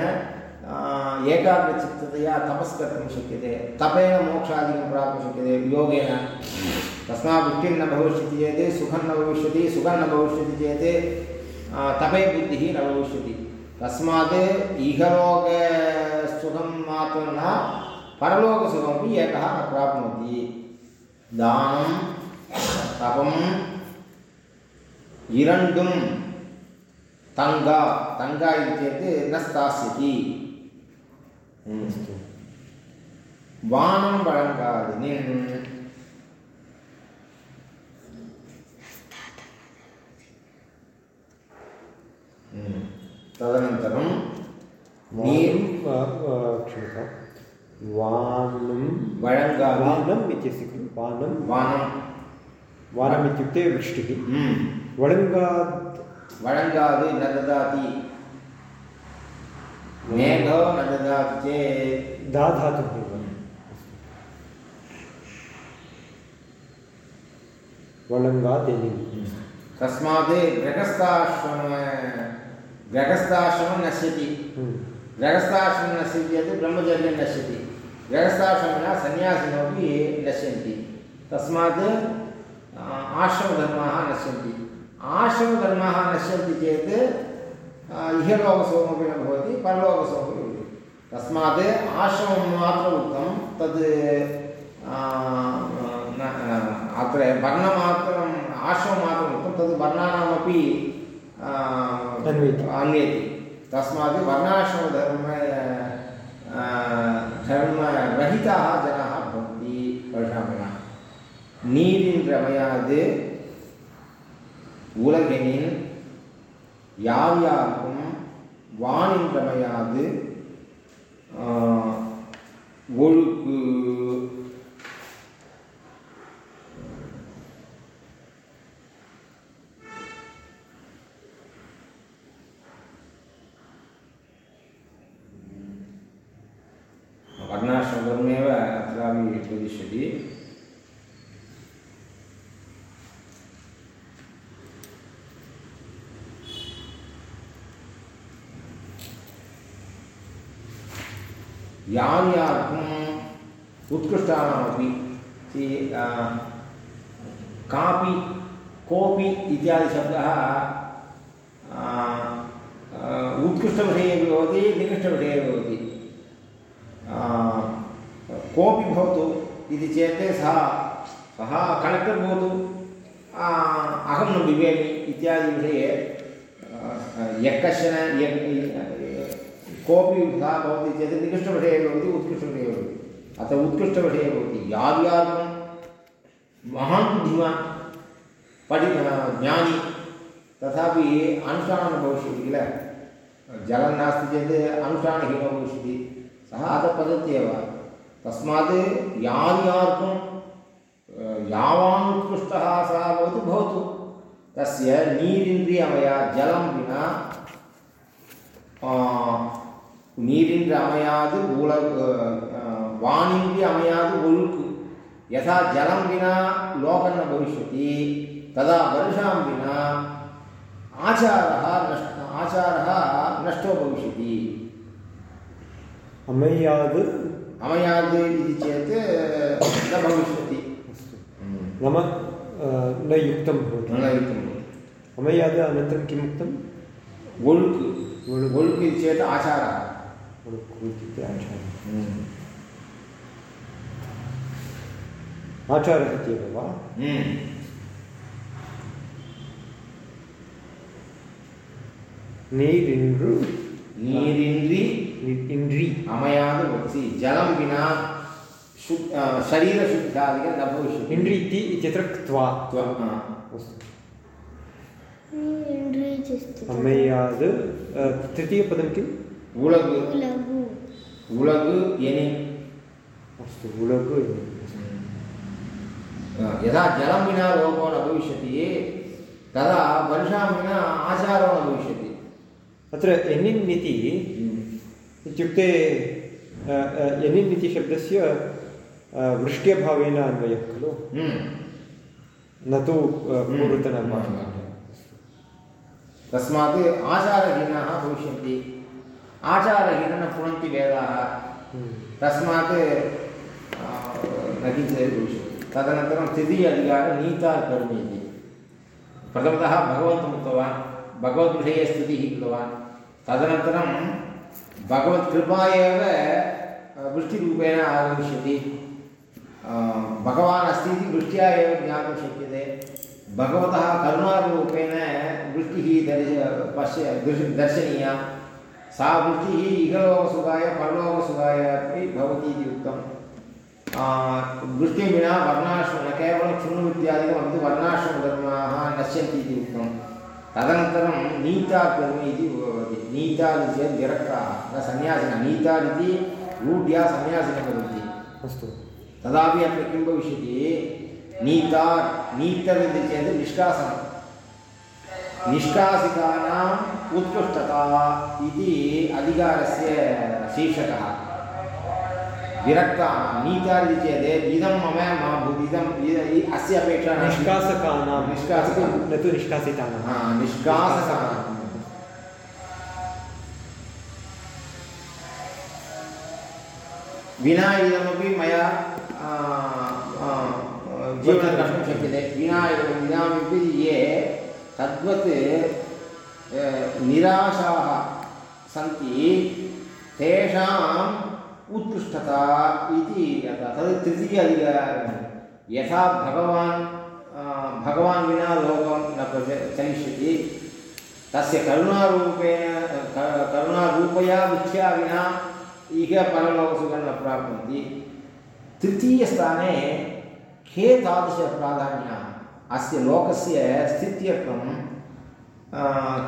एकाग्रचित्ततया तपस् कर्तुं शक्यते. तपेन मोक्षादिकं प्राप्तुं शक्यते. योगेन तस्मात् वृत्तिं न भविष्यति चेत् सुखं न भविष्यति, सुखं न भविष्यति चेत् तपे बुद्धिः न भविष्यति. तस्मात् इहलोकसुखं मात्रं न परलोकसुखमपि एकः न प्राप्नोति। दानं तपम् इरण्डुं तङ्गा। तङ्गा इति चेत् न स्थास्यति वानं वळङ्गादिनिन् तदनन्तरं क्षम्यताम्। वानं वळङ्गादि वानम् इत्यस्य खलु। वानं वानं वानम् इत्युक्ते वृष्टिः. वळङ्गात् वळङ्गादि न ददाति। मेघो न ददाति चेत्। धा धातुः एव वळङ्गादेनिम् तस्मात् गृहस्थाश्रम गृहस्थाश्रमं नश्यति। गृहस्थाश्रमं नश्यति चेत् ब्रह्मचर्यं नश्यति। गृहस्थाश्रमिणः सन्यासिनोपि नश्यन्ति। तस्मात् आश्रमधर्माः नश्यन्ति। आश्रमधर्माः नश्यन्ति चेत् आ, इहलोकसुखमपि न भवति परलोकसुखमपि भवति। तस्मात् आश्रमं मात्र उक्तं तद् अत्र वर्णमात्रम् आश्रममात्रम् उक्तं तद् वर्णानामपि आ, तस्मात् वर्णाश्रमधर्म आ, धर्मरहिताः जनाः भवन्ति वर्षामः நீரின்றமையாது உலகெனின் யார் யாருக்கும் வானின்றமையாது ஆ, ஒழுக்கு यान्यार्थम् उत्कृष्टानामपि कापि कोऽपि इत्यादि शब्दः उत्कृष्टविषये भवति, निकृष्टविषये भवति। कोऽपि भवतु इति चेत् सः सः कलेक्टर् भवतु। अहं न बिभेमि इत्यादिविषये यः कश्चन कोऽपि सः भवति चेत् निकृष्टविषये भवति उत्कृष्टविषये भवति। अतः उत्कृष्टविषये भवति। यार्यार्कं महान् बुद्धिमान् पठि ज्ञानी, तथापि अनुष्ठानं भविष्यति किल? जलं नास्ति चेत् अनुष्ठानहीनो भविष्यति। सः अतः पतति एव। तस्मात् यार्यार्कं यावान् उत्कृष्टः सः भवति, भवतु। तस्य नीरिन्द्रियमया जलं विना நீரின்றி அமையாது உல வானின்றி அமையாது ஒழுக்கு यथा जलं विना लोकं न भविष्यति तदा वर्षां विना आचारः नष्ट आचारः नष्टो भविष्यति अमयाद् अमयाद् इति चेत् न भविष्यति नाम अ, न युक्तं भवति न युक्तं अमयाद् अनन्तरं किम् उक्तं ஒழுக்கு ஒழுக்கு. ஒழுக்கு इति चेत् आचारः उडुक्कु इत्युक्ते आचारः आचारः इत्येव वा हम्म। நீரின்று நீரின்றி नि- इन्द्रि अमयाद् भवति जलं विना शु शरीरशुद्धादिकं न भविष्यति इन्द्रि इति इत्यत्र क्त्वा त्व- हा। अस्तु इन्द्रियचिस्ति अमयाद् अ, तृतीयपदं किम् लघु उलगु यनि अस्तु उलगु यदा जलं विना लोको न भविष्यति तदा वर्षां विना आचारो न भविष्यति अत्र एनिन् इति इत्युक्ते एनिन् इति शब्दस्य वृष्ट्यभावेन अन्वयः खलु। न तु पूर्वतनभाषा तस्मात् आचारहीनाः भविष्यन्ति। पुनन्ति वेदाः हम्म। तस्मात् न किञ्चित् तदनन्तरं तृतीय अधिकारः नीताकर्म इति प्रथमतः भगवन्तम् उक्तवान् भगवद्विषये स्तुतिः कृतवान्। तदनन्तरं भगवत्कृपा एव वृष्टिरूपेण आगमिष्यति। भगवान् अस्ति इति वृष्ट्या एव ज्ञातुं शक्यते। भगवतः करुणारूपेण वृष्टिः दर्श पश्य दृश दर्शनीया। सा वृष्टिः इहलोकसुखाय परलोकसुखाय अपि भवति इति उक्तं वृष्टिं विना वर्णाश्रम न केवलं क्षुण्णविद्यादिकम् अपि तु वर्णाश्रमधर्माः नश्यन्ति इति उक्तं तदनन्तरं नीताकर्म इति भवति। नीतादि चेत् विरक्ताः न सन्यासिनः। नीतादिति रूढ्या सन्यासिनः वदन्ति अस्तु। तदापि अत्र किं भविष्यति? नीता नीतर् चेत् निष्कासनं निष्कासितानाम् उत्कृष्टता इति अधिकारस्य शीर्षकः। विरक्तानां नीता इति चेत् इदं मम मा इदम् अस्य अपेक्षा निष्कासकानां निष्कासकानां। न तु निष्कासितानां हा, निष्कासकानां विना इदमपि मया जीवनं कर्तुं शक्यते। विना ये तद्वत् निराशाः सन्ति, तेषाम् उत्कृष्टता इति तद् तृतीय अधिकारः। यथा भगवान् भगवान् विना लोकं न चलिष्यति तस्य करुणारूपेण करुणारूपया बुद्ध्या विना इह परलोकसुखं न प्राप्नुवन्ति। तृतीयस्थाने के तादृशप्राधान्याः। अस्य लोकस्य स्थित्यर्थं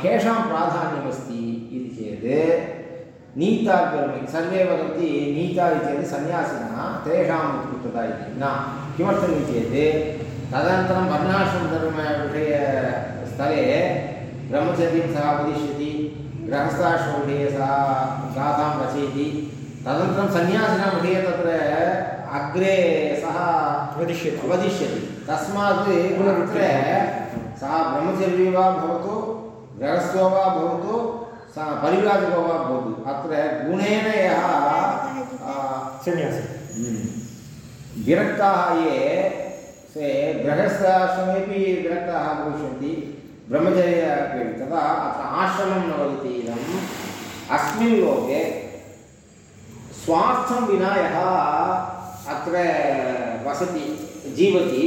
केषां प्राधान्यमस्ति इति चेत् नीताकर्मि सर्वे वदन्ति नीता इति चेत् सन्यासिनः तेषाम् उत्कृष्टता इति। न किमर्थम् इति चेत्, तदनन्तरं वर्णाश्रमधर्मविषये स्थले ब्रह्मचर्यं सः उपदिश्यति गृहस्थाश्रमविषये सः गाथां रचयति तदनन्तरं सन्यासिनां विषये तत्र अग्रे सः वदिष्यति वदिष्यति तस्मात् अत्र सः ब्रह्मचर्यी वा भवतु गृहस्थो वा भवतु सः परिव्राजको वा भवतु। अत्र गुणेन यः सन्यासी। विरक्ताः ये ते गृहस्थाश्रमेपि विरक्ताः भविष्यन्ति ब्रह्मचर्य तदा अत्र आश्रमं न वदति इदम्। अस्मिन् लोके स्वार्थं विना यः अत्र वसति जीवति,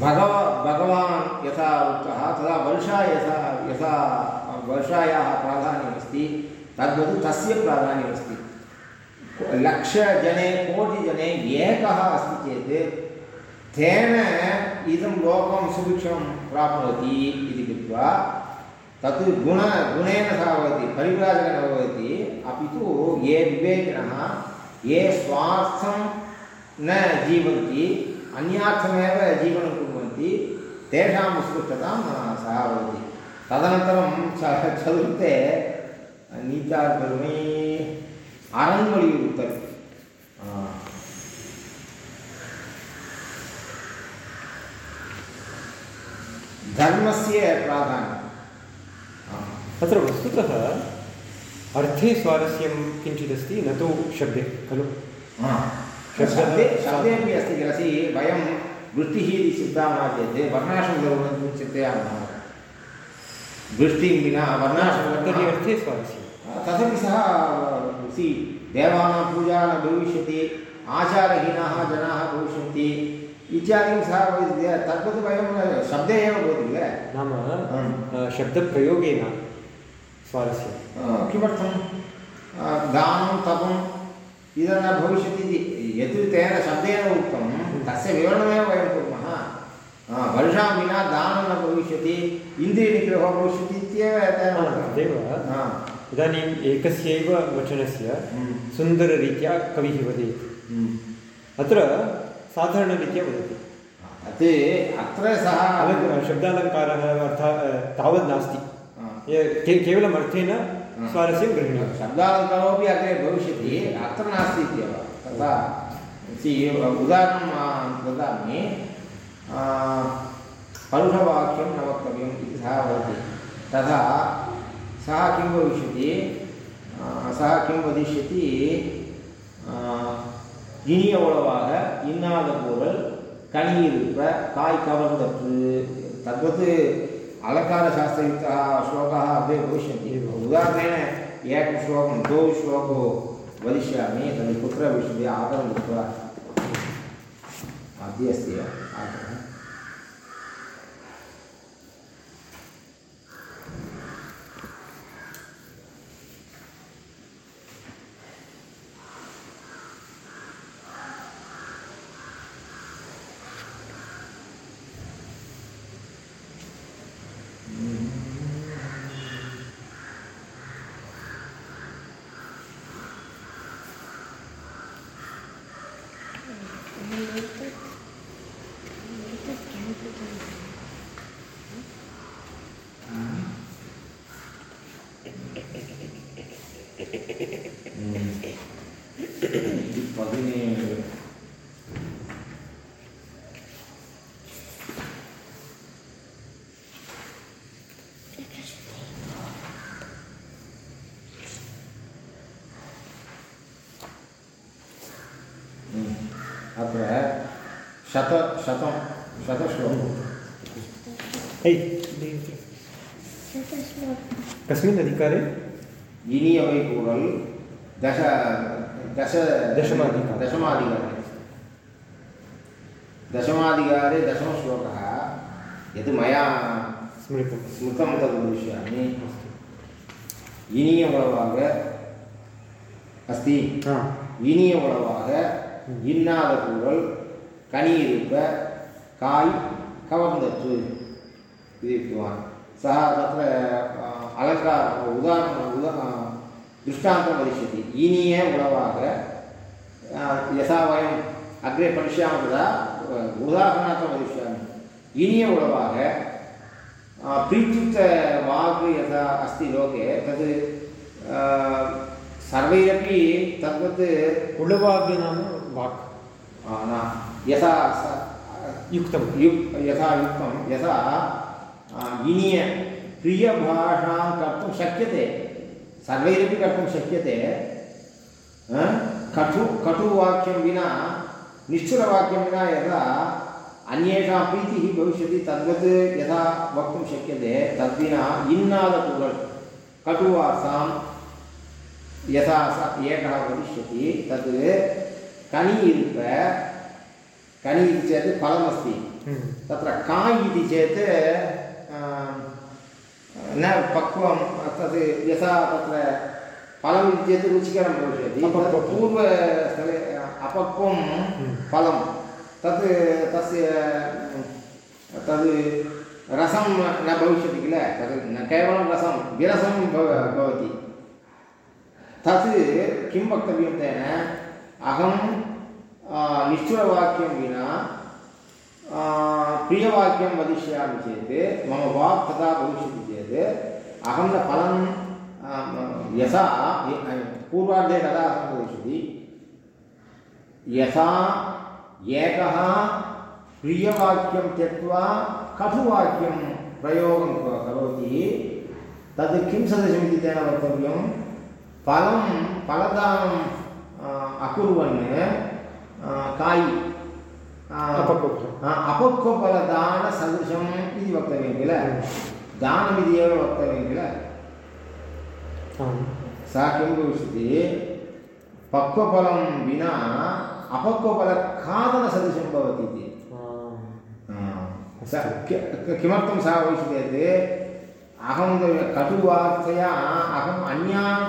भगव, भगवान् यथा उक्तः तदा वर्षा यथा यथा वर्षायाः प्राधान्यमस्ति, तद्वत् तस्य प्राधान्यमस्ति। लक्षजने कोटिजने एकः अस्ति चेत्, तेन इदं लोकं सुभिक्षं प्राप्नोति इति कृत्वा तत् गुण गुणेन सह भवति परिव्राजकेन न भवति अपि तु ये विवेकिनः ये स्वार्थं न जीवन्ति अन्यार्थमेव जीवनं कुर्वन्ति तेषाम् उत्कृष्टतां सः भवति तदनन्तरं च चतुर्थे नीताकर्मी அரண்மொழியுறுத்தல் धर्मस्य प्राधान्यम् तत्र वस्तुतः अर्थे स्वारस्यं किञ्चिदस्ति न तु शब्दे खलु? शब्दे शब्दे अपि अस्ति किल? सि वयं वृष्टिः इति चिन्तामः चेत् वर्णाश्रमधर्मं चिन्तयामः वृष्टिं विना तर्हि वर्णाश्रमधर्मः अर्थे स्वारस्यं तदपि सः सि देवानां पूजा न भविष्यति आचारहीनाः जनाः भविष्यन्ति इत्यादिकं सः तद्वत् वयं शब्दे एव भवति किल? नाम शब्दप्रयोगेन स्वारस्यं अ, किमर्थं दानं तपम् इदं न भविष्यति इति यत् तेन शब्देन उक्तं तस्य विवरणमेव वयं कुर्मः वर्षां विना दानं न भविष्यति इन्द्रियनिग्रहो भविष्यति इत्येव हा, तदेव हा। इदानीम् एकस्यैव वचनस्य हम्म। सुन्दररीत्या कविः वदेत् हम्म। अत्र साधारणरीत्या वदति तत् अत्र सः शब्दालङ्कारः अर्थः तावद् नास्ति हा। ये- के केवलम् अर्थेन स्वारस्यं गृह्णीयम् शब्दालङ्कारोपि अग्रे भविष्यति अत्र नास्ति इत्येव तथा सि उदाहरणं आ, ददामि आ, परुषवाक्यं न वक्तव्यम् इति सः वदति तथा सः किं भविष्यति सः किं वदिष्यति ஆ, இனிய உளவாக இன்னாத பொருள் கனி இருப்ப காய் கவர்ந்தற்று तद्वत् अलङ्कारशास्त्रयुक्तः श्लोकाः अपि भविष्यन्ति। उदाहरणेन, एकं श्लोकं द्वौ श्लोकौ वदिष्यामि तद् कुत्र भविष्यति आदरं कृत्वा? अद्य अस्ति वा? आदरः शत शतं शतश्लोकम् ऐ कस्मिन् अधिकारे இனியவை கூறல் தச दश दशमाधिकार। दशमाधिकारे दशमाधिकारे दशमश्लोकः यत् मया स्मृतं स्मृतं तद् वदिष्यामि இனிய உளவாக अस्ति हा இனிய உளவாக இன்னாத கூறல் कणीरूप काय् कवर्धतु इति उक्तवान् सः तत्र अलङ्कारः उदाहरणम् उदा दृष्टान्तं वदिष्यति ईनीय उडवाः यथा वयम् अग्रे पठिष्यामः तदा उदाहरणार्थं वदिष्यामि ईनीय उडवाः प्रीत्युक्तवाक् यथा अस्ति लोके तद् सर्वैरपि तद्वत् उडवाग् नाम वाक् न यथा युक्तं युक् यथा युक्तं यथा इनिय प्रियभाषां कर्तुं शक्यते। सर्वैरपि कर्तुं शक्यते। कटु कटुवाक्यं विना, निष्ठुरवाक्यं विना यथा अन्येषां प्रीतिः भविष्यति, तद्वत् यथा वक्तुं शक्यते, तद्विना इन्नादपुरल् कटुवासां यथा स, एकः वदिष्यति तत् कनि कनि इति चेत् फलमस्ति हम्म। तत्र काय् इति चेत् अं, न पक्वं तत् यथा तत्र फलम् इति चेत् रुचिकरं भविष्यति तत् अपक्वं। पूर्वस्थले अपक्वं फलं तत् तस्य अं, तद् रसं न भविष्यति किल तद् न केवलं रसं विरसं भव भवति तत् किं वक्तव्यं तेन अहं आ, निष्ठुरवाक्यं विना प्रियवाक्यं वदिष्यामि चेत् मम वाक् तथा भविष्यति चेत् अहं न फलं यथा पूर्वार्धे तदा अहं वदिष्यति यथा एकः प्रियवाक्यं त्यक्त्वा कटुवाक्यं प्रयोगं करोति तद् किं सदृशमिति तेन वक्तव्यं? फलं फलदानं आ, अकुर्वन् कायि। अपक्वफलदानसदृशम् इति वक्तव्यं किल दानमिति एव वक्तव्यं किल सा किं भविष्यति पक्वफलं विना अपक्वफलखादनसदृशं भवति इति किमर्थं सः भविष्यति चेत् अहं कटुवार्तया अहम् अन्यान्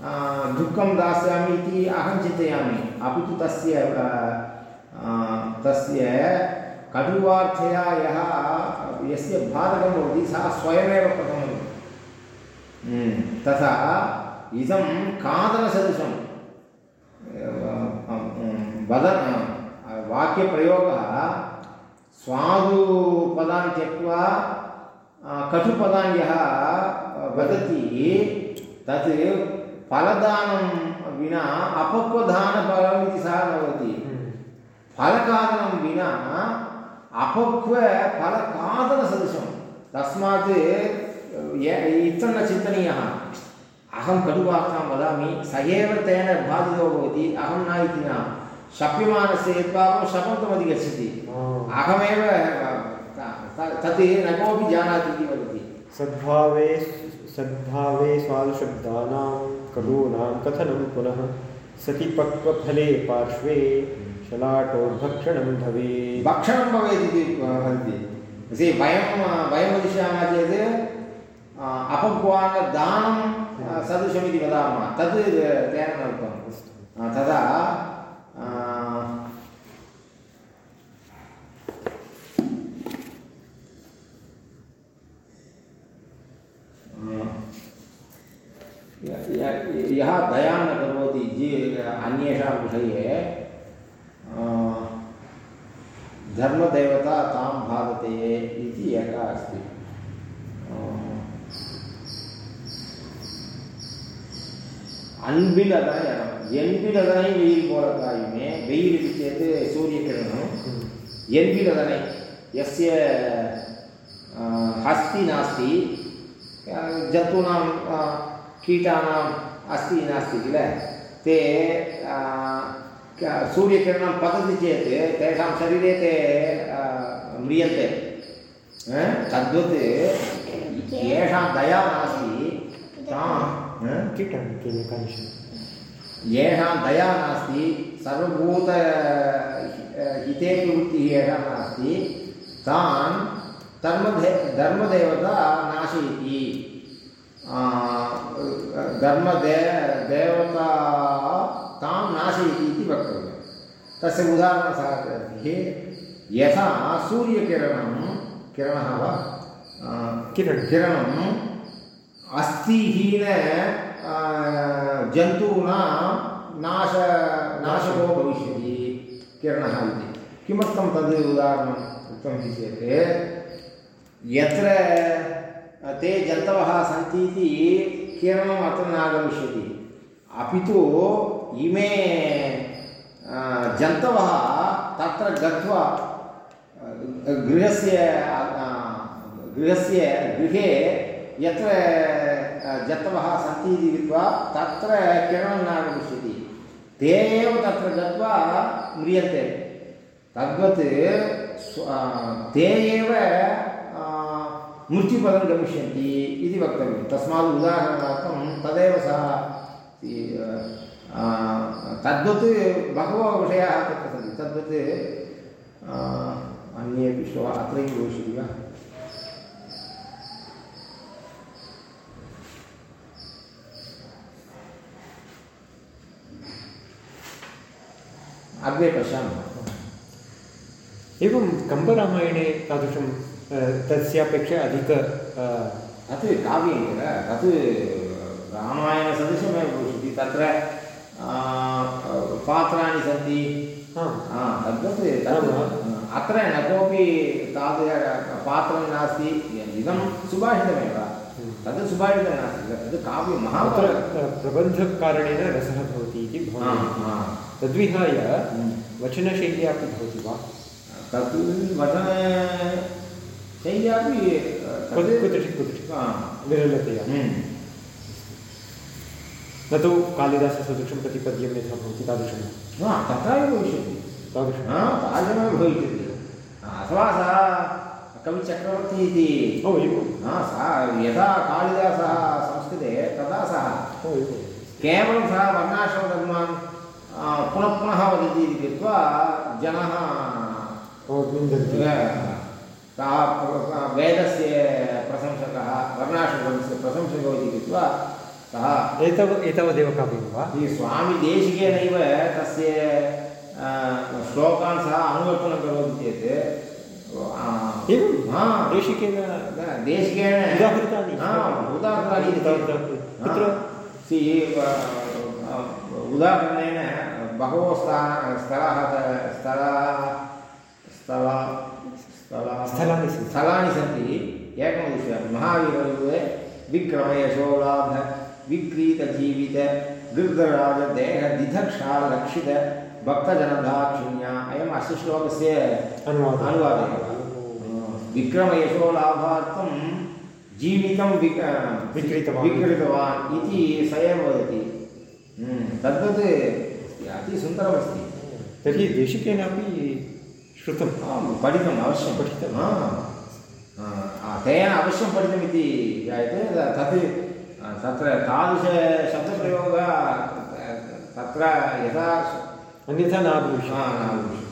आ, दुःखं दास्यामि इति अहं चिन्तयामि अपि तु तस्य तस्य कटुवार्थया यः यस्य बाधकं भवति सः स्वयमेव प्रथमं हम्म, तथा इदं खादनसदृशं वदन वाक्यप्रयोगः स्वादुपदान् त्यक्त्वा कटुपदान् यः वदति तत् फलदानं विना अपक्वदानफलम् इति सः न वदति हम्म। फलखादनं विना अपक्वफलखादनसदृशं तस्मात् य- इत्थं न चिन्तनीयः अहं कटुवार्तां वदामि स एव तेन बाधितो भवति अहं न इति न। शप्यमानस्य यद्भावं शपन्तमधिगच्छति अहमेव तत् न कोऽपि जानाति इति वदति। सद्भावे सद्भावे स्वादुशब्दानां कलूनां कथनं पुनः सति पक्वफले पार्श्वे शलाटोर्भक्षणं भवेत्। भक्षणं भवेत् इति वदन्ति सि वयं वयं वदिष्यामः चेत् अपक्वान्नदानं सदृशमिति वदामः। तद् तेन न तदा यः दया न करोति इति अन्येषां विषये धर्मदेवता तां बाधते इति एका अस्ति அன்பில் அதான் இடம் என்பில் அதனை வெயில் போலதாயுமே வெயிலுக்கு சேர்த்து சூரிய கிழனும் என்பில் அதனை எஸ்ய ஹஸ்தி நாஸ்தி ஜந்தூனாம் कीटानाम् अस्ति नास्ति किल? ते सूर्यकिरणं पतति चेत् तेषां शरीरे ते म्रियन्ते। तद्वत् येषां दया नास्ति। येषां दया नास्ति, सर्वभूत हिते प्रवृत्तिः येषां नास्ति। तान् धर्मदे धर्मदेवता नाशयति धर्मदे देवता तां नाशयति इति वक्तव्यं तस्य उदाहरणं सः ददाति यथा सूर्यकिरणं किरणः वा? किरणं। किरणम् अस्थिहीन जन्तूनां नाश नाशको भविष्यति किरणः इति। किमर्थं तद् उदाहरणम् उक्तमिति चेत् यत्र ते जन्तवः सन्ति इति किरणम् अत्र नागमिष्यति अपि तु इमे जन्तवः तत्र गत्वा गृहस्य गृहस्य गृहे यत्र जन्तवः सन्ति इति कृत्वा तत्र किरणं नागमिष्यति ते एव तत्र गत्वा म्रियन्ते तद्वत् ते एव मृत्युपदं गमिष्यन्ति इति वक्तव्यं। तस्मात् उदाहरणार्थं तदेव सः तद्वत् बहवः विषयाः तत्र सन्ति। तद्वत् अन्येपि श्लोकाः अत्रैव भविष्यति वा? अग्रे पश्यामः। एवं कम्बरामायणे तादृशं तस्यापेक्षया अधिक तत् काव्यं किल? तत् रामायणसदृशमेव भविष्यति। तत्र पात्राणि सन्ति। तद्वत् अत्र न कोऽपि तादृश पात्रं नास्ति। इदं सुभाषितमेव। तद् सुभाषितं नास्ति। तद् काव्यं महाभारतं अ, प्रबन्धकारणेन रसः भवति इति भवति। तद्विहाय हम्म। वचनशैल्या अपि भवति वा? तत् वचन शैल्यापि कुत्र- कुत्रचित् कुत्रचित्। विरलतया। न तु कालिदाससदृशं प्रतिपद्यं यथा भवति तादृशं न। हा, तथैव भविष्यति तादृशं तादृशमेव भविष्यति अथवा सः कविचक्रवर्ती इति ओ एवं सः यथा कालिदासः संस्कृते तथा सः एवं केवलं सः वर्णाश्रमधर्मान् पुनः पुनः वदति इति कृत्वा जनाः निन्दन्ति सः वेदस्य प्रशंसकः वर्णाश्रमस्य प्रशंसकः इति कृत्वा सः एतावत् एतावदेव काव्यं वा? स्वामिदेशिकेनैव तस्य श्लोकान् सः अनुवर्तनं करोति चेत् एवं? हा देशिकेन देशिकेन उदाहृतानि। हा उदाहृतानि इति कुत्र? सि उदाहरणेन बहवो त- स्थलाः स्थला स्थला स्थलानि। स्थलानि सन्ति एकं दृश्यामि महावीरयुगे विक्रमयशोलाभ विक्रीतजीवित गृद्धराजदेहदिधक्षा लक्षित भक्तजनदाक्षिण्या अयम् अस्य श्लोकस्य अनुवादः विक्रमयशोलाभार्थं जीवितं विक विक्रीतवान्। विक्रीतवान् इति स एव वदति तद्वत् अतिसुन्दरमस्ति तर्हि देशिकेनापि श्रुतम् आं पठितम् अवश्यं पठितं। तेन अवश्यं पठितमिति जायते तत् तत्र तादृशशब्दप्रयोगः तत्र यथा अन्यथा न भविष्यति न भविष्यति